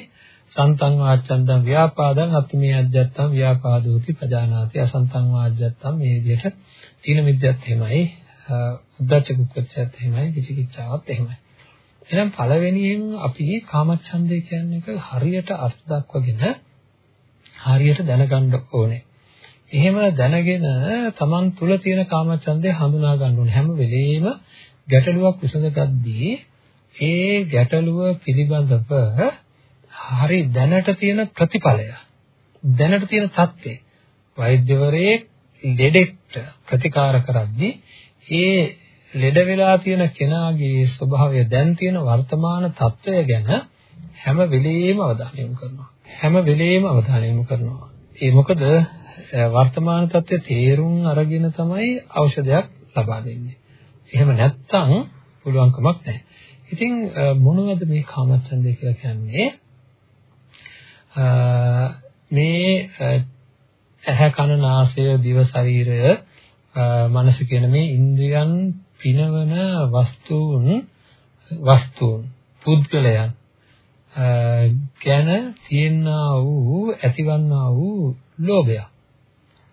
සන්තං වාච්ඡන්දං ව්‍යාපාදං අත්මේ අජ්ජත්තං ව්‍යාපාදෝති පජානාති. අසන්තං වාජ්ජත්තං මේ විදිහට තීන මිද්‍යත් එහෙමයි උද්දච්ච කුක්කච්ඡයත් එහෙමයි විචිකිච්ඡාවත් එහෙමයි. එහෙනම් පළවෙනියෙන් අපි කාමච්ඡන්දය කියන්නේ එක හරියට අර්ථ දක්වගෙන හරියට දැනගන්න ඕනේ. එහෙම දැනගෙන Taman තුල තියෙන කාමච්ඡන්දය හඳුනා ගන්න ඕනේ. හැම වෙලෙම ගැටලුවක් විසඳගද්දී ඒ ගැටලුව පිළිබඳව හරි දැනට තියෙන ප්‍රතිඵලය දැනට තියෙන தත්ත්වය වෛද්‍යවරයෙක් ලෙඩෙක්ට ප්‍රතිකාර කරද්දී ඒ ලෙඩ වෙලා තියෙන කෙනාගේ ස්වභාවය දැන් තියෙන වර්තමාන தත්ත්වය ගැන හැම වෙලෙම අවධානය යොමු කරනවා. හැම වෙලෙම අවධානය යොමු කරනවා. ඒ මොකද වර්තමාන தත්ත්වය තේරුම් අරගෙන තමයි ඖෂධයක් ලබා දෙන්නේ. එහෙම නැත්තම් පුළුවන්කමක් නැහැ. ඉතින් මොනවද මේ කාමච්ඡන්දය කියලා කියන්නේ? මේ ඇහැ කන නාසය දිව ශරීරය මනස කියන මේ ඉන්ද්‍රියන් පිනවන වස්තුන් වස්තුන් පුද්ගලයන් ගැන තියෙනා වූ ඇතිවන්නා වූ ලෝභය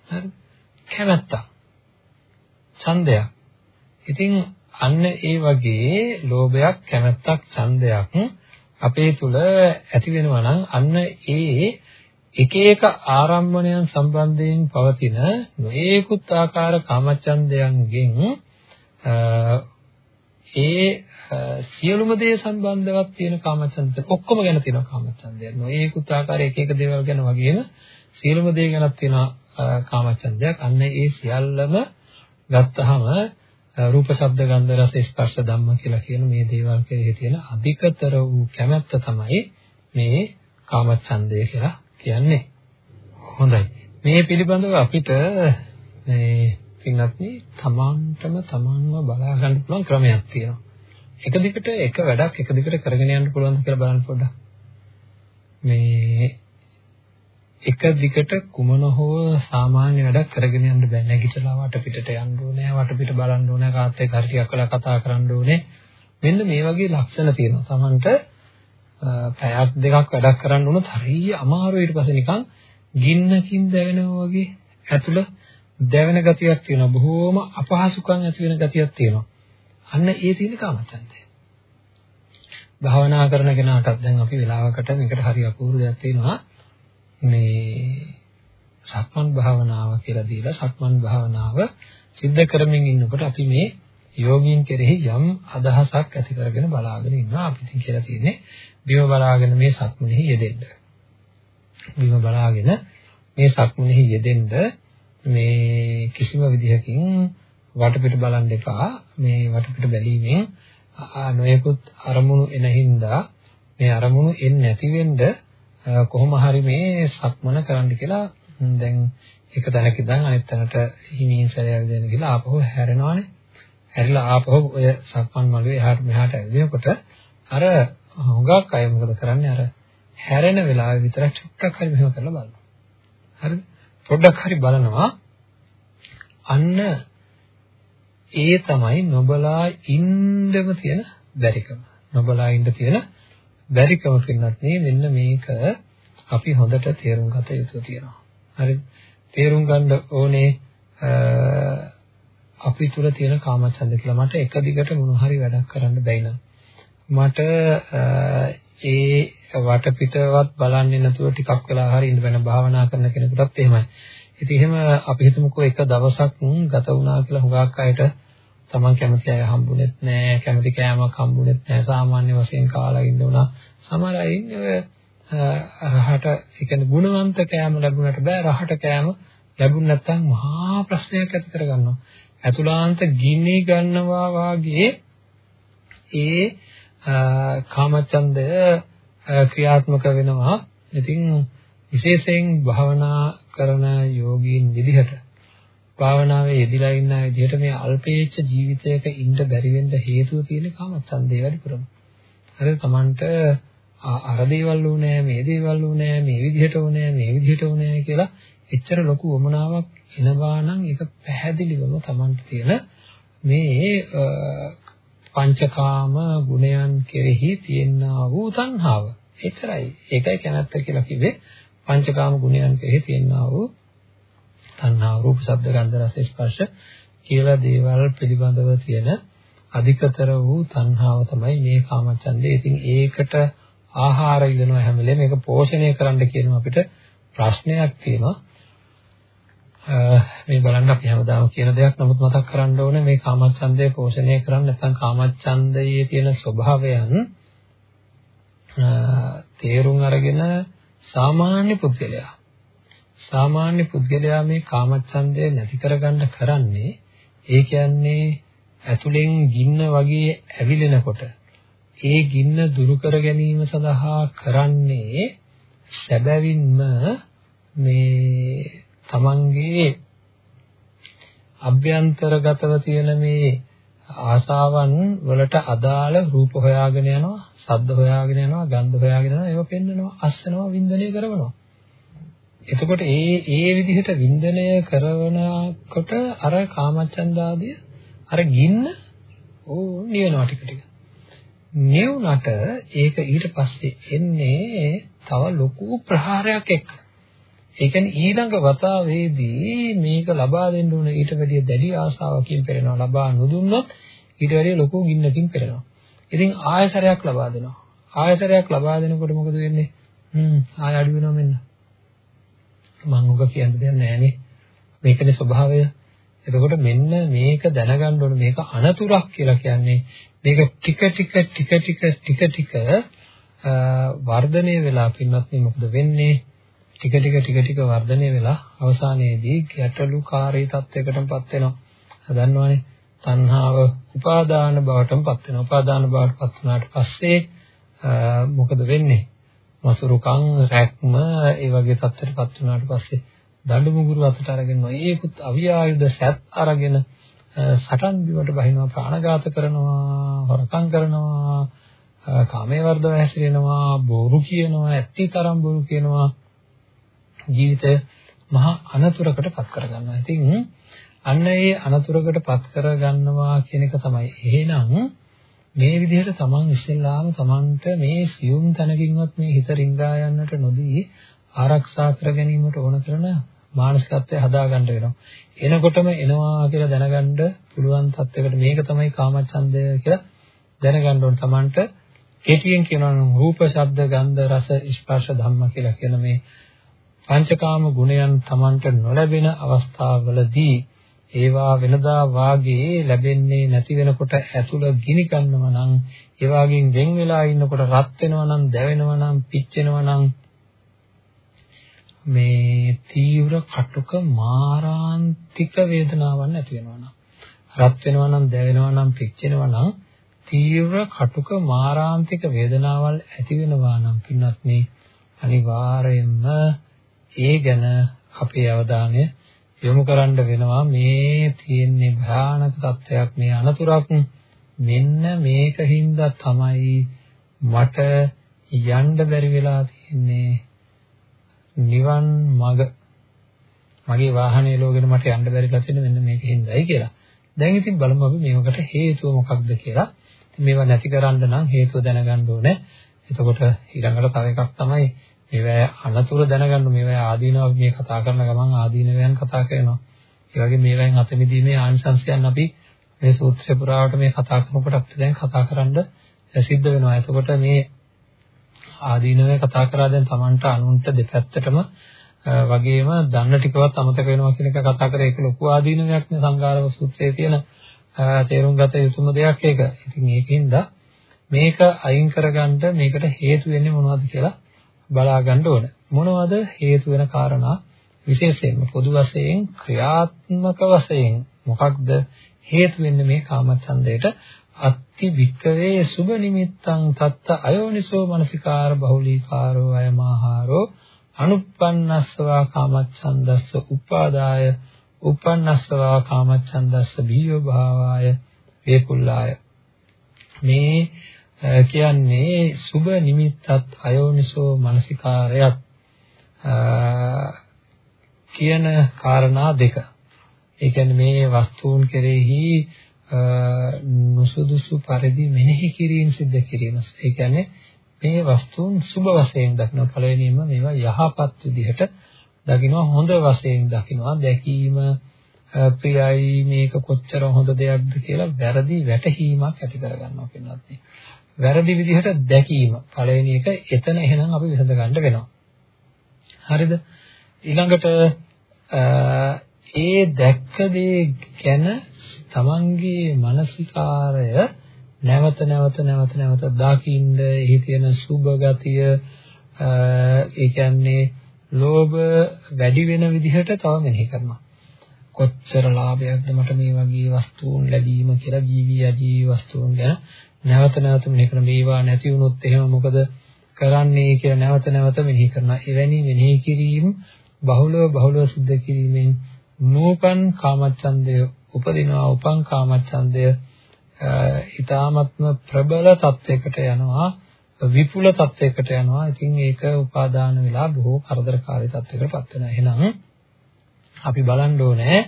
හරි? කැමැත්ත ඡන්දයක්. ඉතින් අන්න ඒ වගේ ලෝභයක් කැමැත්තක් ඡන්දයක් අපේ තුල ඇති වෙනවා නම් අන්න ඒ එක එක ආරම්භණයන් සම්බන්ධයෙන් පවතින නොඒකුත් ආකාර කාමචන්දයන්ගෙන් ඒ සියලුම දේ සම්බන්ධවත් තියෙන කාමචන්ද ඔක්කොම ගැන තියෙන කාමචන්දයක් නොඒකුත් ආකාර එක එක දේවල් ගැන වගේම සියලුම දේ ගැනත් තියෙන කාමචන්දයක් අන්න ඒ සියල්ලම ගත්තහම රූප ශබ්ද ගන්ධ රස ස්පර්ශ ධම්ම කියලා කියන මේ දේවල් කෙරෙහි තියෙන අධිකතර වූ කැමැත්ත තමයි මේ කාමච්ඡන්දය කියලා කියන්නේ. හොඳයි. මේ පිළිබඳව අපිට මේ පින්වත්නි තමාන්ටම තමන්ව බලා ගන්න පුළුවන් ක්‍රමයක් තියෙනවා. එක දිගට එක වැඩක් එක දිගට කරගෙන යන්න පුළුවන්ද කියලා බලන්න පොඩ්ඩක්. මේ එක දිගට කුමන හෝ සාමාන්‍ය වැඩක් කරගෙන යන්න බෑ. නැගිටලා වටපිටට යන්න ඕනේ වටපිට බලන්න ඕනේ කාත් එක්ක හරි ටිකක් වෙලා කතා කරන්න ඕනේ. මෙන්න මේ වගේ ලක්ෂණ තියෙනවා. Tamanට පැයක් දෙකක් වැඩක් කරන්න උනොත් හරිය අමාරු. ඊට පස්සේ නිකන් ගින්නකින් දැවෙනවා වගේ ඇතුළ දැවෙන ගතියක් තියෙනවා. බොහෝම අපහසුකම් ඇති වෙන ගතියක් තියෙනවා. අන්න ඒ තියෙන කාමචන්දය භාවනා කරන කෙනාටත් දැන් අපි වෙලාවකට මේකට හරි අපූර්ව දෙයක් තියෙනවා. මේ සක්මන් භාවනාව කියලා දීලා සක්මන් භාවනාව සිද්ධ කරමින් ඉන්නකොට අපි මේ යෝගීන් කෙරෙහි යම් අදහසක් ඇති කරගෙන බලාගෙන ඉන්නවා අපි ඉතින් කියලා තියෙන්නේ බිම බලාගෙන මේ සක්මනේහි යෙදෙන්න. බිම බලාගෙන මේ සක්මනේහි යෙදෙන්න මේ කිසිම විදිහකින් වටපිට බලන් එපා මේ වටපිට බැලීමෙන් නොයෙකුත් අරමුණු එන හින්දා මේ අරමුණු එන්නේ නැති වෙන්න කොහොම හරි මේ සක්මන කරන්න කියලා දැන් එක තැනක ඉඳන් අනිත් තැනට හිමින් සැරයක් දෙන්න කියලා ආපහු හැරෙනවානේ. හැරිලා ආපහු ඔය සක්මන් මළුවේ එහාට මෙහාට ඇවිදිනකොට අර හුඟක් අය මොකද කරන්නේ අර හැරෙන වෙලාවේ විතරක් චුට්ටක් හරි මෙහෙම කරලා බලනවා. හරිද? පොඩ්ඩක් හරි බලනවා. අන්න ඒ තමයි නොබලා ඉන්නම තියෙන බැරිකම. නොබලා ඉන්න තියෙන බැරිකම පින්නත් මෙන්න මේක අපි හොඳට තේරුම් ගත යුතු තියෙනවා. හරි. තේරුම් ගන්න ඕනේ අපි තුල තියෙන කාමචන්ද කියලා මට එක දිගට මොන හරි වැඩක් කරන්න බැයි නම් මට ඒ වටපිටවත් බලන්නේ නැතුව ටිකක් වෙලා හරි ඉන්න වෙන භාවනා කරන කෙනෙකුටත් එහෙමයි. ඉතින් එහෙම අපි හිතමුකෝ එක දවසක් ගත වුණා කියලා හුඟක් අයට Taman කැමති අය හම්බුනේත් නෑ, කැමති කෑමක් හම්බුනේත් නෑ, සාමාන්‍ය වශයෙන් කාලා ඉන්න උනා. සමහර අය ඉන්නේ රහට ඒ කියන්නේ ගුණවන්ත කෑම ලැබුණට බෑ රහට කෑම ලැබුණ නැත්නම් මහා ප්‍රශ්නයක් ඇති කරගන්නවා. අතුලාන්ත ගිනි ගන්නවා වාගේ ඒ කාමචන්දය ක්‍රියාත්මක වෙනවා. ඉතින් විශේෂයෙන් භාවනා කරන යෝගීන් විදිහට භාවනාවේ යෙදিলা ඉන්න විදිහට මේ අල්පේච්ඡ ජීවිතයක ඉන්න බැරි වෙන්න හේතුව තියෙන කාමචන්දේ වැඩිපුරම. හරිද? Tamanට අර දේවල් උනේ මේ දේවල් උනේ මේ විදිහට උනේ මේ විදිහට උනේ කියලා එච්චර ලොකු වමනාවක් එනවා නම් ඒක පැහැදිලිවම Tamanට තියෙන මේ පංචකාම ගුණයන් කෙරෙහි තියෙනා වූ තණ්හාව. එතරයි. ඒකයි කැමැත්ත කියලා කිව්වේ පංචකාම ගුණයන් කෙරෙහි තියෙනා වූ තණ්හාව රූප, ශබ්ද, ගන්ධ, රස, ස්පර්ශ කියලා දේවල් පිළිබඳව තියෙන අධිකතර වූ තණ්හාව තමයි මේ කාමචන්දේ. ඉතින් ඒකට ආහාර ඉදනවා හැම වෙලේම මේක පෝෂණය කරන්න කියනවා අපිට ප්‍රශ්නයක් තියෙනවා. මේ බලන්න අපි හැමදාම කියන දෙයක් නමුත් මතක් කරන්න ඕනේ මේ කාමච්ඡන්දය පෝෂණය කරන්න නැත්නම් කාමච්ඡන්දයේ තියෙන ස්වභාවයන් තේරුම් අරගෙන සාමාන්‍ය පුද්ගලයා සාමාන්‍ය පුද්ගලයා මේ කාමච්ඡන්දය නැති කරගන්න කරන්නේ ඒ කියන්නේ ඇතුලෙන් ගින්න වගේ ඇවිලෙනකොට ඒ ගින්න දුරු කර ගැනීම සඳහා කරන්නේ සැබවින්ම මේ තමන්ගේ අභ්‍යන්තරගතව තියෙන මේ ආසාවන් වලට අදාළ රූප හොයාගෙන යනවා, ශබ්ද හොයාගෙන යනවා, ගන්ධ හොයාගෙන යනවා, ඒව පෙන්නනවා, අස්සනවා, වින්දනය කරනවා. එතකොට ඒ ඒ විදිහට වින්දනය කරනකොට අර කාමච්ඡන්දාදිය අර ගින්න ඕ නිවෙනවා ටික ටික. නිවුනට ඒක ඊට පස්සේ එන්නේ තව ලොකු ප්‍රහාරයක් එක්ක. ඒ කියන්නේ ඊළඟ වතාවේදී මේක ලබා දෙන්න ඕන ඊට වැඩිය දැඩි ආසාවකින් පෙරෙනවා. ලබා නොදුන්නොත් ඊට වැඩිය ලොකු ගින්නකින් පෙරෙනවා. ඉතින් ආයසරයක් ලබා දෙනවා. ආයසරයක් ලබා දෙනකොට මොකද වෙන්නේ? හ්ම් ආය අඩු වෙනවා මෙන්න. මම උග කියන්න දෙයක් නෑනේ. මේකනේ ස්වභාවය. එතකොට මෙන්න මේක දැනගන්න ඕනේ මේක අනතුරක් කියලා කියන්නේ මේක ටික ටික ටික ටික ටික ටික වර්ධනය වෙලා පින්වත් මොකද වෙන්නේ ටික ටික ටික ටික වර්ධනය වෙලා අවසානයේදී ගැටලුකාරී තත්යකටපත් වෙනවා. දන්නවනේ තණ්හාව උපාදාන බවටපත් වෙනවා. උපාදාන බවටපත් වුණාට පස්සේ මොකද වෙන්නේ? මසුරුකම් රැක්ම ඒ වගේ තත්ත්වයටපත් වුණාට පස්සේ දඬු මුගුරු අතට අරගෙන ඒකුත් අවියායුධ සැත් අරගෙන සටන් බිමට බහිනවා ප්‍රාණඝාත කරනවා හොරකම් කරනවා කාමයේ වර්ධව හැසිරෙනවා බොරු කියනවා ඇත්ති තරම් බොරු කියනවා ජීවිතය මහා අනතුරකට පත් කරගන්නවා. ඉතින් අන්න ඒ අනතුරකට පත් කරගන්නවා කියන එක තමයි. එහෙනම් මේ විදිහට තමන් ඉස්සෙල්ලාම තමන්ට මේ සියුම් තනකින්වත් මේ හිත රිංගා යන්නට නොදී ආරක්ෂා කර ගැනීමට ඕන කරන මානසිකත්වය හදාගන්න වෙනවා. එනකොටම එනවා කියලා දැනගන්න පුළුවන් තත්යකට මේක තමයි කාමච්ඡන්දය කියලා දැනගන්න ඕන තමන්ට කෙටියෙන් කියනවා නම් රූප, ශබ්ද, ගන්ධ, රස, ස්පර්ශ ධම්ම කියලා කියන මේ පංචකාම ගුණයන් Tamanට නොලැබෙන අවස්ථාවවලදී ඒවා වෙනදා වාගේ ලැබෙන්නේ නැති වෙනකොට ඇතුළ ගිනි ගන්නවා නම් ඒ වාගෙන් වෙන් වෙලා ඉන්නකොට රත් වෙනවා නම් දැවෙනවා නම් පිච්චෙනවා නම් මේ තීව්‍ර කටුක මාරාන්තික වේදනාවක් ඇති වෙනවා නම් රත් වෙනවා නම් දැවෙනවා නම් පිච්චෙනවා නම් තීව්‍ර කටුක මාරාන්තික වේදනාවල් ඇති වෙනවා නම් පින්වත් මේ අනිවාර්යයෙන්ම ඒ ගැන අපේ අවධානය යොමු කරන්න වෙනවා මේ තියෙන්නේ භයානක තත්වයක් මේ අනතුරක් මෙන්න මේකින්ද තමයි මට යන්න බැරි වෙලා තියෙන්නේ නිවන් මඟ මගේ වාහනේ ලෝගෙන මට යන්න බැරිලා තියෙන මෙන්න මේකින්දයි කියලා. දැන් ඉතින් බලමු අපි මේකට හේතුව මොකක්ද කියලා. ඉතින් මේවා නැති කරන්න නම් හේතුව දැනගන්න ඕනේ. එතකොට ඊළඟට තව එකක් තමයි මේවා අනතුරු දැනගන්න මේවා ආදීනව මේ කතා කරන ගමන් ආදීනවයන් කතා කරනවා. ඒ වගේ මේවායින් අත මිදීමේ ආනිසංසයන් අපි මේ සූත්‍රය පුරාවට මේ කතා කරනකොට අපිට දැන් කතා කරන්න සිද්ධ වෙනවා. එතකොට මේ ආදීනවේ කතා කරා දැන් Tamanට අනුන්ට දෙපැත්තටම වගේම දන්න ටිකවත් අමතක වෙනවා කියන එක කතා කරේ ඒක ලොකු ආදීනවයක් නේ සංගාරව සූත්‍රයේ තියෙන තේරුම් ගත යුතුම දෙයක් ඒක. ඉතින් ඒකින්ද මේක අයින් කරගන්න මේකට හේතු වෙන්නේ මොනවද කියලා බලා ගන්න ඕන. මොනවද හේතු වෙන කාරණා? විශේෂයෙන්ම පොදු වශයෙන් ක්‍රියාත්මක වශයෙන්. මොකක්ද හේතු වෙන්නේ මේ කාමච්ඡන්දයට? අත්ති වික්කවේ සුබ නිමිත්තං තත්ත අයෝනිසෝ මනසිකාර බහුලීකාරෝ අයමාහාරෝ අනුප්පන්නස්සවා කාමච්ඡන්දස්ස උපාදාය උපන්නස්සවා කාමච්ඡන්දස්ස බීයෝ භාවාය වේකුල්ලාය. මේ කියන්නේ සුබ නිමිත්තත් අයෝනිසෝ මනසිකාරයත් කියන කාරණා දෙක. ඒ කියන්නේ මේ වස්තුන් කෙරෙහි නුසුදුසු පරිදි මෙනෙහි කිරීම සිද්ධ කිරීම. ඒ කියන්නේ මේ වස්තුන් සුබ වශයෙන් දකින්න පළවෙනිම මේවා යහපත් විදිහට දකින්නවා හොඳ වශයෙන් දකින්නවා දැකීම ප්‍රියයි මේක කොච්චර හොඳ දෙයක්ද කියලා වැරදි වැටහීමක් ඇති කරගන්නවා පින්නත්. වැරදි විදිහට දැකීම පළවෙනි එක එතන එහෙනම් අපි විසඳ ගන්න වෙනවා. හරිද? ඊළඟට ඒ දැක්ක දේ ගැන තමන්ගේ මානසිකාරය නැවත නැවත නැවත නැවත දකින්න එහි තියෙන සුබ ගතිය ඒ කියන්නේ ලෝභ වැඩි වෙන විදිහට තව මෙනෙහි කරනවා. කොච්චර ලාභයක්ද මට මේ වගේ වස්තුන් ලැබීම කියලා ජීවි අජීවි වස්තුන් ගැන නැවත නැවත මෙනෙහි කරන මේවා නැති වුණොත් එහෙම මොකද කරන්නේ කියලා නැවත නැවත මෙනෙහි කරනවා. එවැනි මෙනෙහි කිරීම බහුලව බහුලව සිද්ධ කිරීමෙන් නූපන් කාමච්ඡන්දය උපදිනවා උපං කාමච්ඡන්දය ඊ타මත්ම ප්‍රබල තත්වයකට යනවා විපුල තත්වයකට යනවා ඉතින් ඒක උපාදාන වෙලා බොහෝ කරදරකාරී තත්වයකට පත් වෙනවා එහෙනම් අපි බලන්න ඕනේ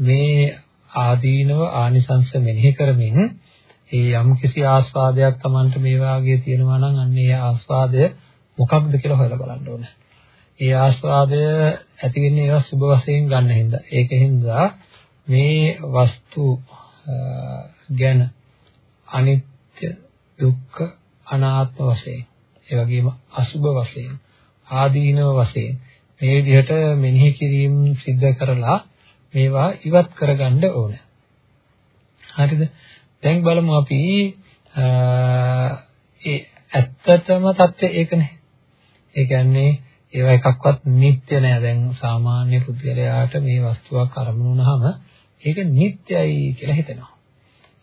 මේ ආදීනව ආනිසංස මෙනෙහි කරමින් ඒ යම් කිසි ආස්වාදයක් Tamanට මේ වාගේ තියෙනවා නම් අන්න ඒ ආස්වාදය මොකක්ද කියලා හොයලා බලන්න ඕනේ. ඒ ආස්වාදය ඇති වෙන්නේ ඒවා සුබ වශයෙන් ගන්න හින්දා. ඒකින්ද මේ වස්තු ගැන අනිත්‍ය දුක්ඛ අනාත්ම වශයෙන් ඒ වගේම අසුබ වශයෙන් ආදීනව වශයෙන් මේ විදිහට මෙනෙහි කිරීම සිද්ධ කරලා මේවා ඉවත් කරගන්න ඕන. හරිද? දැන් බලමු අපි ඒ ඇත්තතම தත්ත්වය ඒකනේ. ඒ කියන්නේ ඒවා එකක්වත් නිත්‍ය නෑ. දැන් සාමාන්‍ය පුද්ගලයාට මේ වස්තුවක් අරමුණු වුණාම ඒක නිත්‍යයි කියලා හිතෙනවා.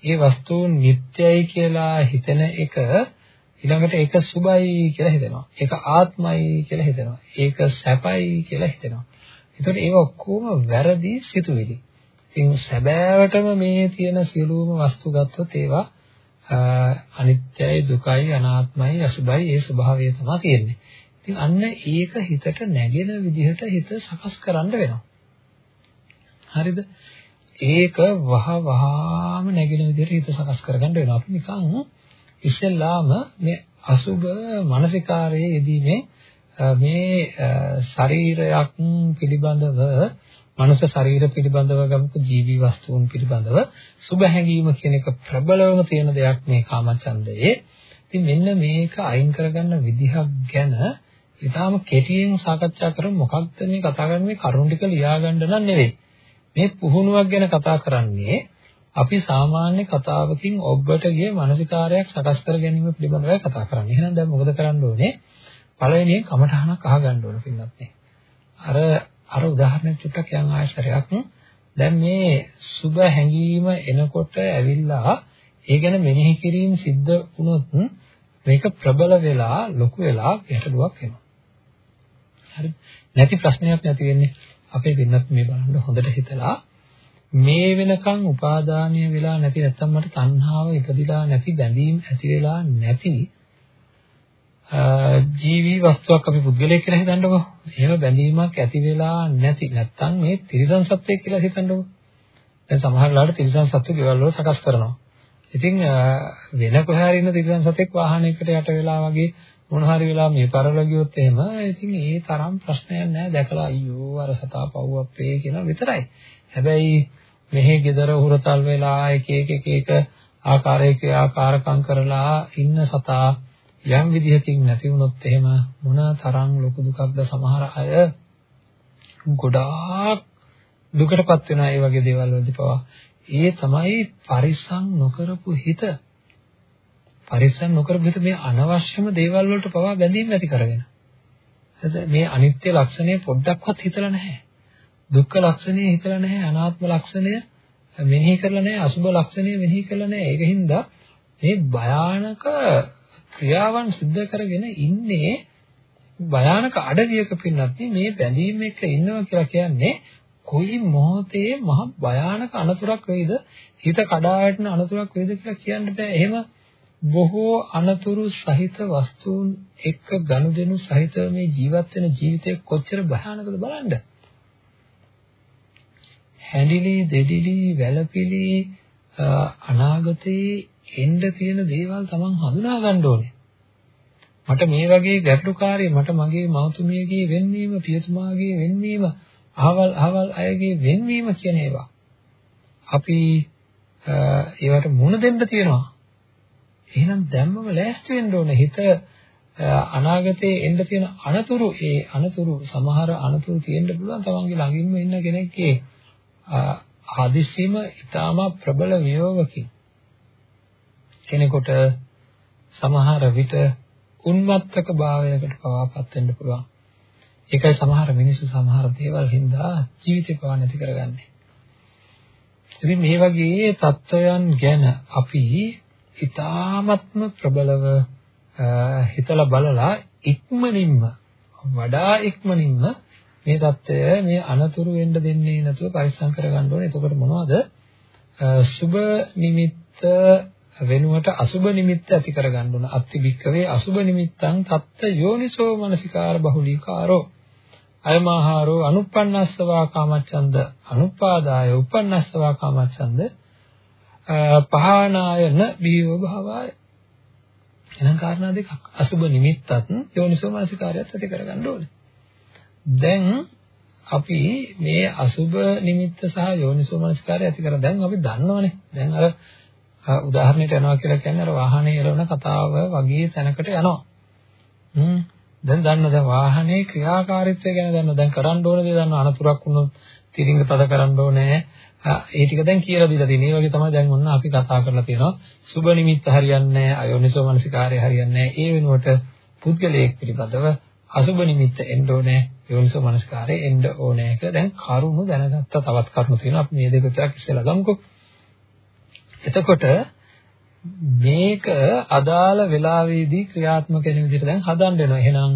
ඒ වස්තුව නිත්‍යයි කියලා හිතෙන එක ඊළඟට ඒක සුභයි කියලා හිතෙනවා. ඒක ආත්මයි කියලා හිතෙනවා. ඒක සැපයි කියලා හිතෙනවා. ඒතකොට ඒව ඔක්කොම වැරදි සිතුවිලි. ඉතින් සැබෑවටම මේ තියෙන සියලුම වස්තු ගත්තොත් ඒවා අනිත්‍යයි දුකයි අනාත්මයි අසුභයි ඒ ස්වභාවය තමයි තියෙන්නේ. ඉතින් අන්න ඒක හිතට නැගෙන විදිහට හිත සකස් කරන්න වෙනවා. හරිද? ඒක වහ වහාම නැගෙන විදිහට හිත සකස් කරගන්න වෙනවා. අපි නිකන් ඉස්සෙල්ලාම මේ අසුබ මානසිකාරයේ යෙදීමේ මේ ශරීරයක් පිළිබඳව මනුෂ්‍ය ශරීර පිළිබඳව ගමුක ජීවි වස්තුන් පිළිබඳව සුබ හැඟීම කියන එක ප්‍රබලවම තියෙන දෙයක් මේ කාමචන්දයේ. ඉතින් මෙන්න මේක අයින් කරගන්න විදිහක් ගැන ඊටාම කෙටියෙන් සාකච්ඡා කරමු මොකක්ද මේ කතා කරන්නේ මේ කරුණ ටික ලියා ගන්න නන් නෙවෙයි. මේ පුහුණුවක් ගැන කතා කරන්නේ අපි සාමාන්‍ය කතාවකින් ඔබට ගිය මානසිකාරයක් සකස් කර ගැනීම පිළිබඳව කතා කරන්නේ. එහෙනම් දැන් මොකද කරන්න ඕනේ? පළවෙනියෙන් කමඨහනක් අහගන්න ඕන පින්නත් නේ. අර අර උදාහරණයක් චුට්ටක් යන් ආයතරයක් දැන් මේ සුබ හැඟීම එනකොට ඇවිල්ලා ඒ ගැන මෙනෙහි කිරීම සිද්ධ වුණොත් මේක ප්‍රබල වෙලා ලොකු වෙලා ගැටලුවක් එනවා. හරි. නැති ප්‍රශ්නයක් නැති වෙන්නේ අපේ වෙනත් මේ බලන්න හොඳට හිතලා මේ වෙනකන් උපාදානීය වෙලා නැති නැත්තම් මට තණ්හාව ඉපදිලා නැති බැඳීම් ඇති වෙලා නැති ජීවි වස්තුවක් අපි පුද්ගලයෙක් කියලා හිතන්නකෝ. එහෙම බැඳීමක් ඇති වෙලා නැති නැත්තම් මේ තිරිසන් සත්වයක් කියලා හිතන්නකෝ. දැන් සමහර වෙලාවට තිරිසන් සත්තු ගෙවල් වල සකස් කරනවා. ඉතින් වෙන කොහේ හරි ඉන්න තිරසන් සතෙක් වාහනයකට යට වෙලා වගේ මොන හරි වෙලා මේ පරල ගියොත් එහෙම ඉතින් ඒ තරම් ප්‍රශ්නයක් නැහැ දැකලා අයියෝ අර සතා පව් අපේ කියන විතරයි. හැබැයි මෙහි gedara හුරතල් වෙලා එක එක එක එක ආකාරයක ආකාරකම් කරලා ඉන්න සතා යම් විදිහකින් නැති වුණොත් එහෙම මොන තරම් ලොකු දුකක්ද සමහර අය? ගොඩාක් දුකටපත් වෙනා ඒ වගේ දේවල් වලදී පවා. ඒ තමයි පරිස්සම් නොකරපු හිත. පරිස්සම් නොකරපු හිත මේ අනවශ්‍යම දේවල් වලට පවා බැඳීම් ඇති කරගෙන. හරිද? මේ අනිත්‍ය ලක්ෂණය පොඩ්ඩක්වත් හිතලා නැහැ. දුක්ඛ ලක්ෂණය හිතලා නැහැ අනාත්ම ලක්ෂණය මෙනෙහි කරලා නැහැ අසුබ ලක්ෂණය මෙනෙහි කරලා නැහැ. ඒකින්ද මේ භයානක ක්‍රියාවන් සිද්ධ කරගෙන ඉන්නේ භයානක අඩවියක පින්නත් මේ බැඳීම් එක්ක ඉන්නවා කියලා කියන්නේ කොයි මොහොතේ මහ භයානක අනතුරක් වෙයිද හිත කඩා වැටෙන අනතුරක් වෙයිද කියලා කියන්න බෑ. එහෙම බොහෝ අනතුරු සහිත වස්තුන් එක්ක ගනුදෙනු සහිත මේ ජීවත් වෙන ජීවිතය කොච්චර භයානකද බලන්න. හැඬිලි දෙඩිලි වැළපිලි අනාගතේ එන්න තියෙන දේවල් Taman හඳුනා ගන්න ඕනේ. මට මේ වගේ ගැටලුකාරී මට මගේ මෞතුමියගේ වෙන්වීම පියතුමාගේ වෙන්වීම අහවල් අහවල් අයගේ වෙන්වීම කියන ඒවා. අපි ඒවට මුණ දෙන්න තියෙනවා. එහෙනම් දැම්මම ලෑස්ති වෙන්න ඕනේ. හිත අනාගතයේ එන්න තියෙන අනතුරු ඒ අනතුරු සමහර අනතුරු තියෙන්න පුළුවන් තමන්ගේ ළඟින්ම ඉන්න කෙනෙක්ගේ ආදිස්සීම ඊටාම ප්‍රබල වියෝවකින් කෙනෙකුට සමහර විට උන්මත්තක භාවයකට පවාපත් වෙන්න පුළුවන්. ඒකයි සමහර මිනිස්සු සමහර දේවල් හින්දා ජීවිතේ පවා නැති කරගන්නේ. ඉතින් මේ වගේ தত্ত্বයන් ගැන අපි ඊ타ත්ම ප්‍රබලව හිතලා බලලා ඉක්මනින්ම වඩා ඉක්මනින්ම මේ தত্ত্বය මේ අනතුරු වෙන්න දෙන්නේ නැතුව පරිස්සම් කරගන්න ඕනේ. එතකොට මොනවද? සුබ නිමිත්ත වෙනුවට අසුබ නිමිත්ත ඇති කරගන්න ඕන. අත්ති භික්කවේ අසුබ නිමිත්තං තත්ත යෝනිසෝ මනසිකාර බහුලීකාරෝ. අයමහාරෝ අනුප්පන්නස්සවා කාමච්ඡන්ද අනුපාදාය උපන්නස්සවා කාමච්ඡන්ද පහනායන බියෝ භවය. එනම් කාරණා දෙකක්. අසුබ නිමිත්තත් යෝනිසෝ මනසිකාරයත් ඇති කරගන්න ඕනේ. දැන් අපි මේ අසුබ නිමිත්ත සහ යෝනිසෝ මනසිකාරය ඇති කර දැන් අපි දන්නවනේ. දැන් අර උදාහරණයට යනවා කියලා කියන්නේ අර වාහනේ එළවන කතාව වගේ තැනකට යනවා. හ්ම් දැන් දන්න දැන් වාහනේ ක්‍රියාකාරීත්වය ගැන දන්න දැන් කරන්න ඕන දේ දන්න අනතුරක් වුණොත් තිරින්ග පද කරන්න ඕනේ. ඒ ටික දැන් කියලා දීලා තියෙනවා. ඒ වගේ තමයි දැන් ඔන්න අපි කතා කරලා තියෙනවා. සුබ නිමිත්ත හරියන්නේ නැහැ, අයෝනිසෝ මනසිකාරය හරියන්නේ නැහැ. ඒ වෙනුවට පුද්ගලයෙක් පිළිබඳව අසුබ නිමිත්ත එන්න ඕනේ, යෝනිසෝ මනසිකාරය එන්න ඕනේ කියලා දැන් කරුණු දැනගත්ත තවත් කරුණු තියෙනවා. අපි මේ දෙක විතරක් ඉස්සෙල්ලා ගමුකෝ. එතකොට මේක අදාළ වෙලාවේදී ක්‍රියාත්මක වෙන විදිහට දැන් හදන්න වෙනවා. එහෙනම්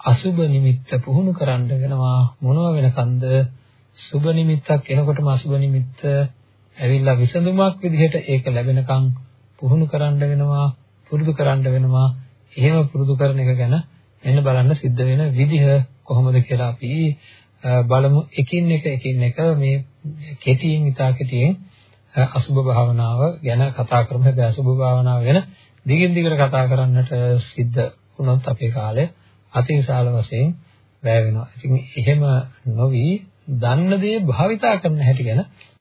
අසුබ නිමිත්ත පුහුණු කරන්න වෙනවා. මොනව වෙනකන්ද? සුබ නිමිත්තක් එනකොටම අසුබ නිමිත්ත ඇවිල්ලා විසඳුමක් විදිහට ඒක ලැබෙනකන් පුහුණු කරන්න වෙනවා පුරුදු කරන්න වෙනවා. එහෙම පුරුදු කරන එක ගැන එන්න බලන්න සිද්ධ වෙන විදිහ කොහොමද කියලා අපි බලමු. එකින් එක එකින් එක මේ කෙටියෙන් ඉතා කෙටියෙන් අසුභ භාවනාව ගැන කතා කරමු. හැබැයි අසුභ භාවනාව ගැන දිගින් දිගට කතා කරන්නට සිද්ධ වුණොත් අපේ කාලය අතිවිශාල වශයෙන් වැය වෙනවා. ඉතින් එහෙම නොවි දන්න දේ භාවිතා කරන හැටි ගැන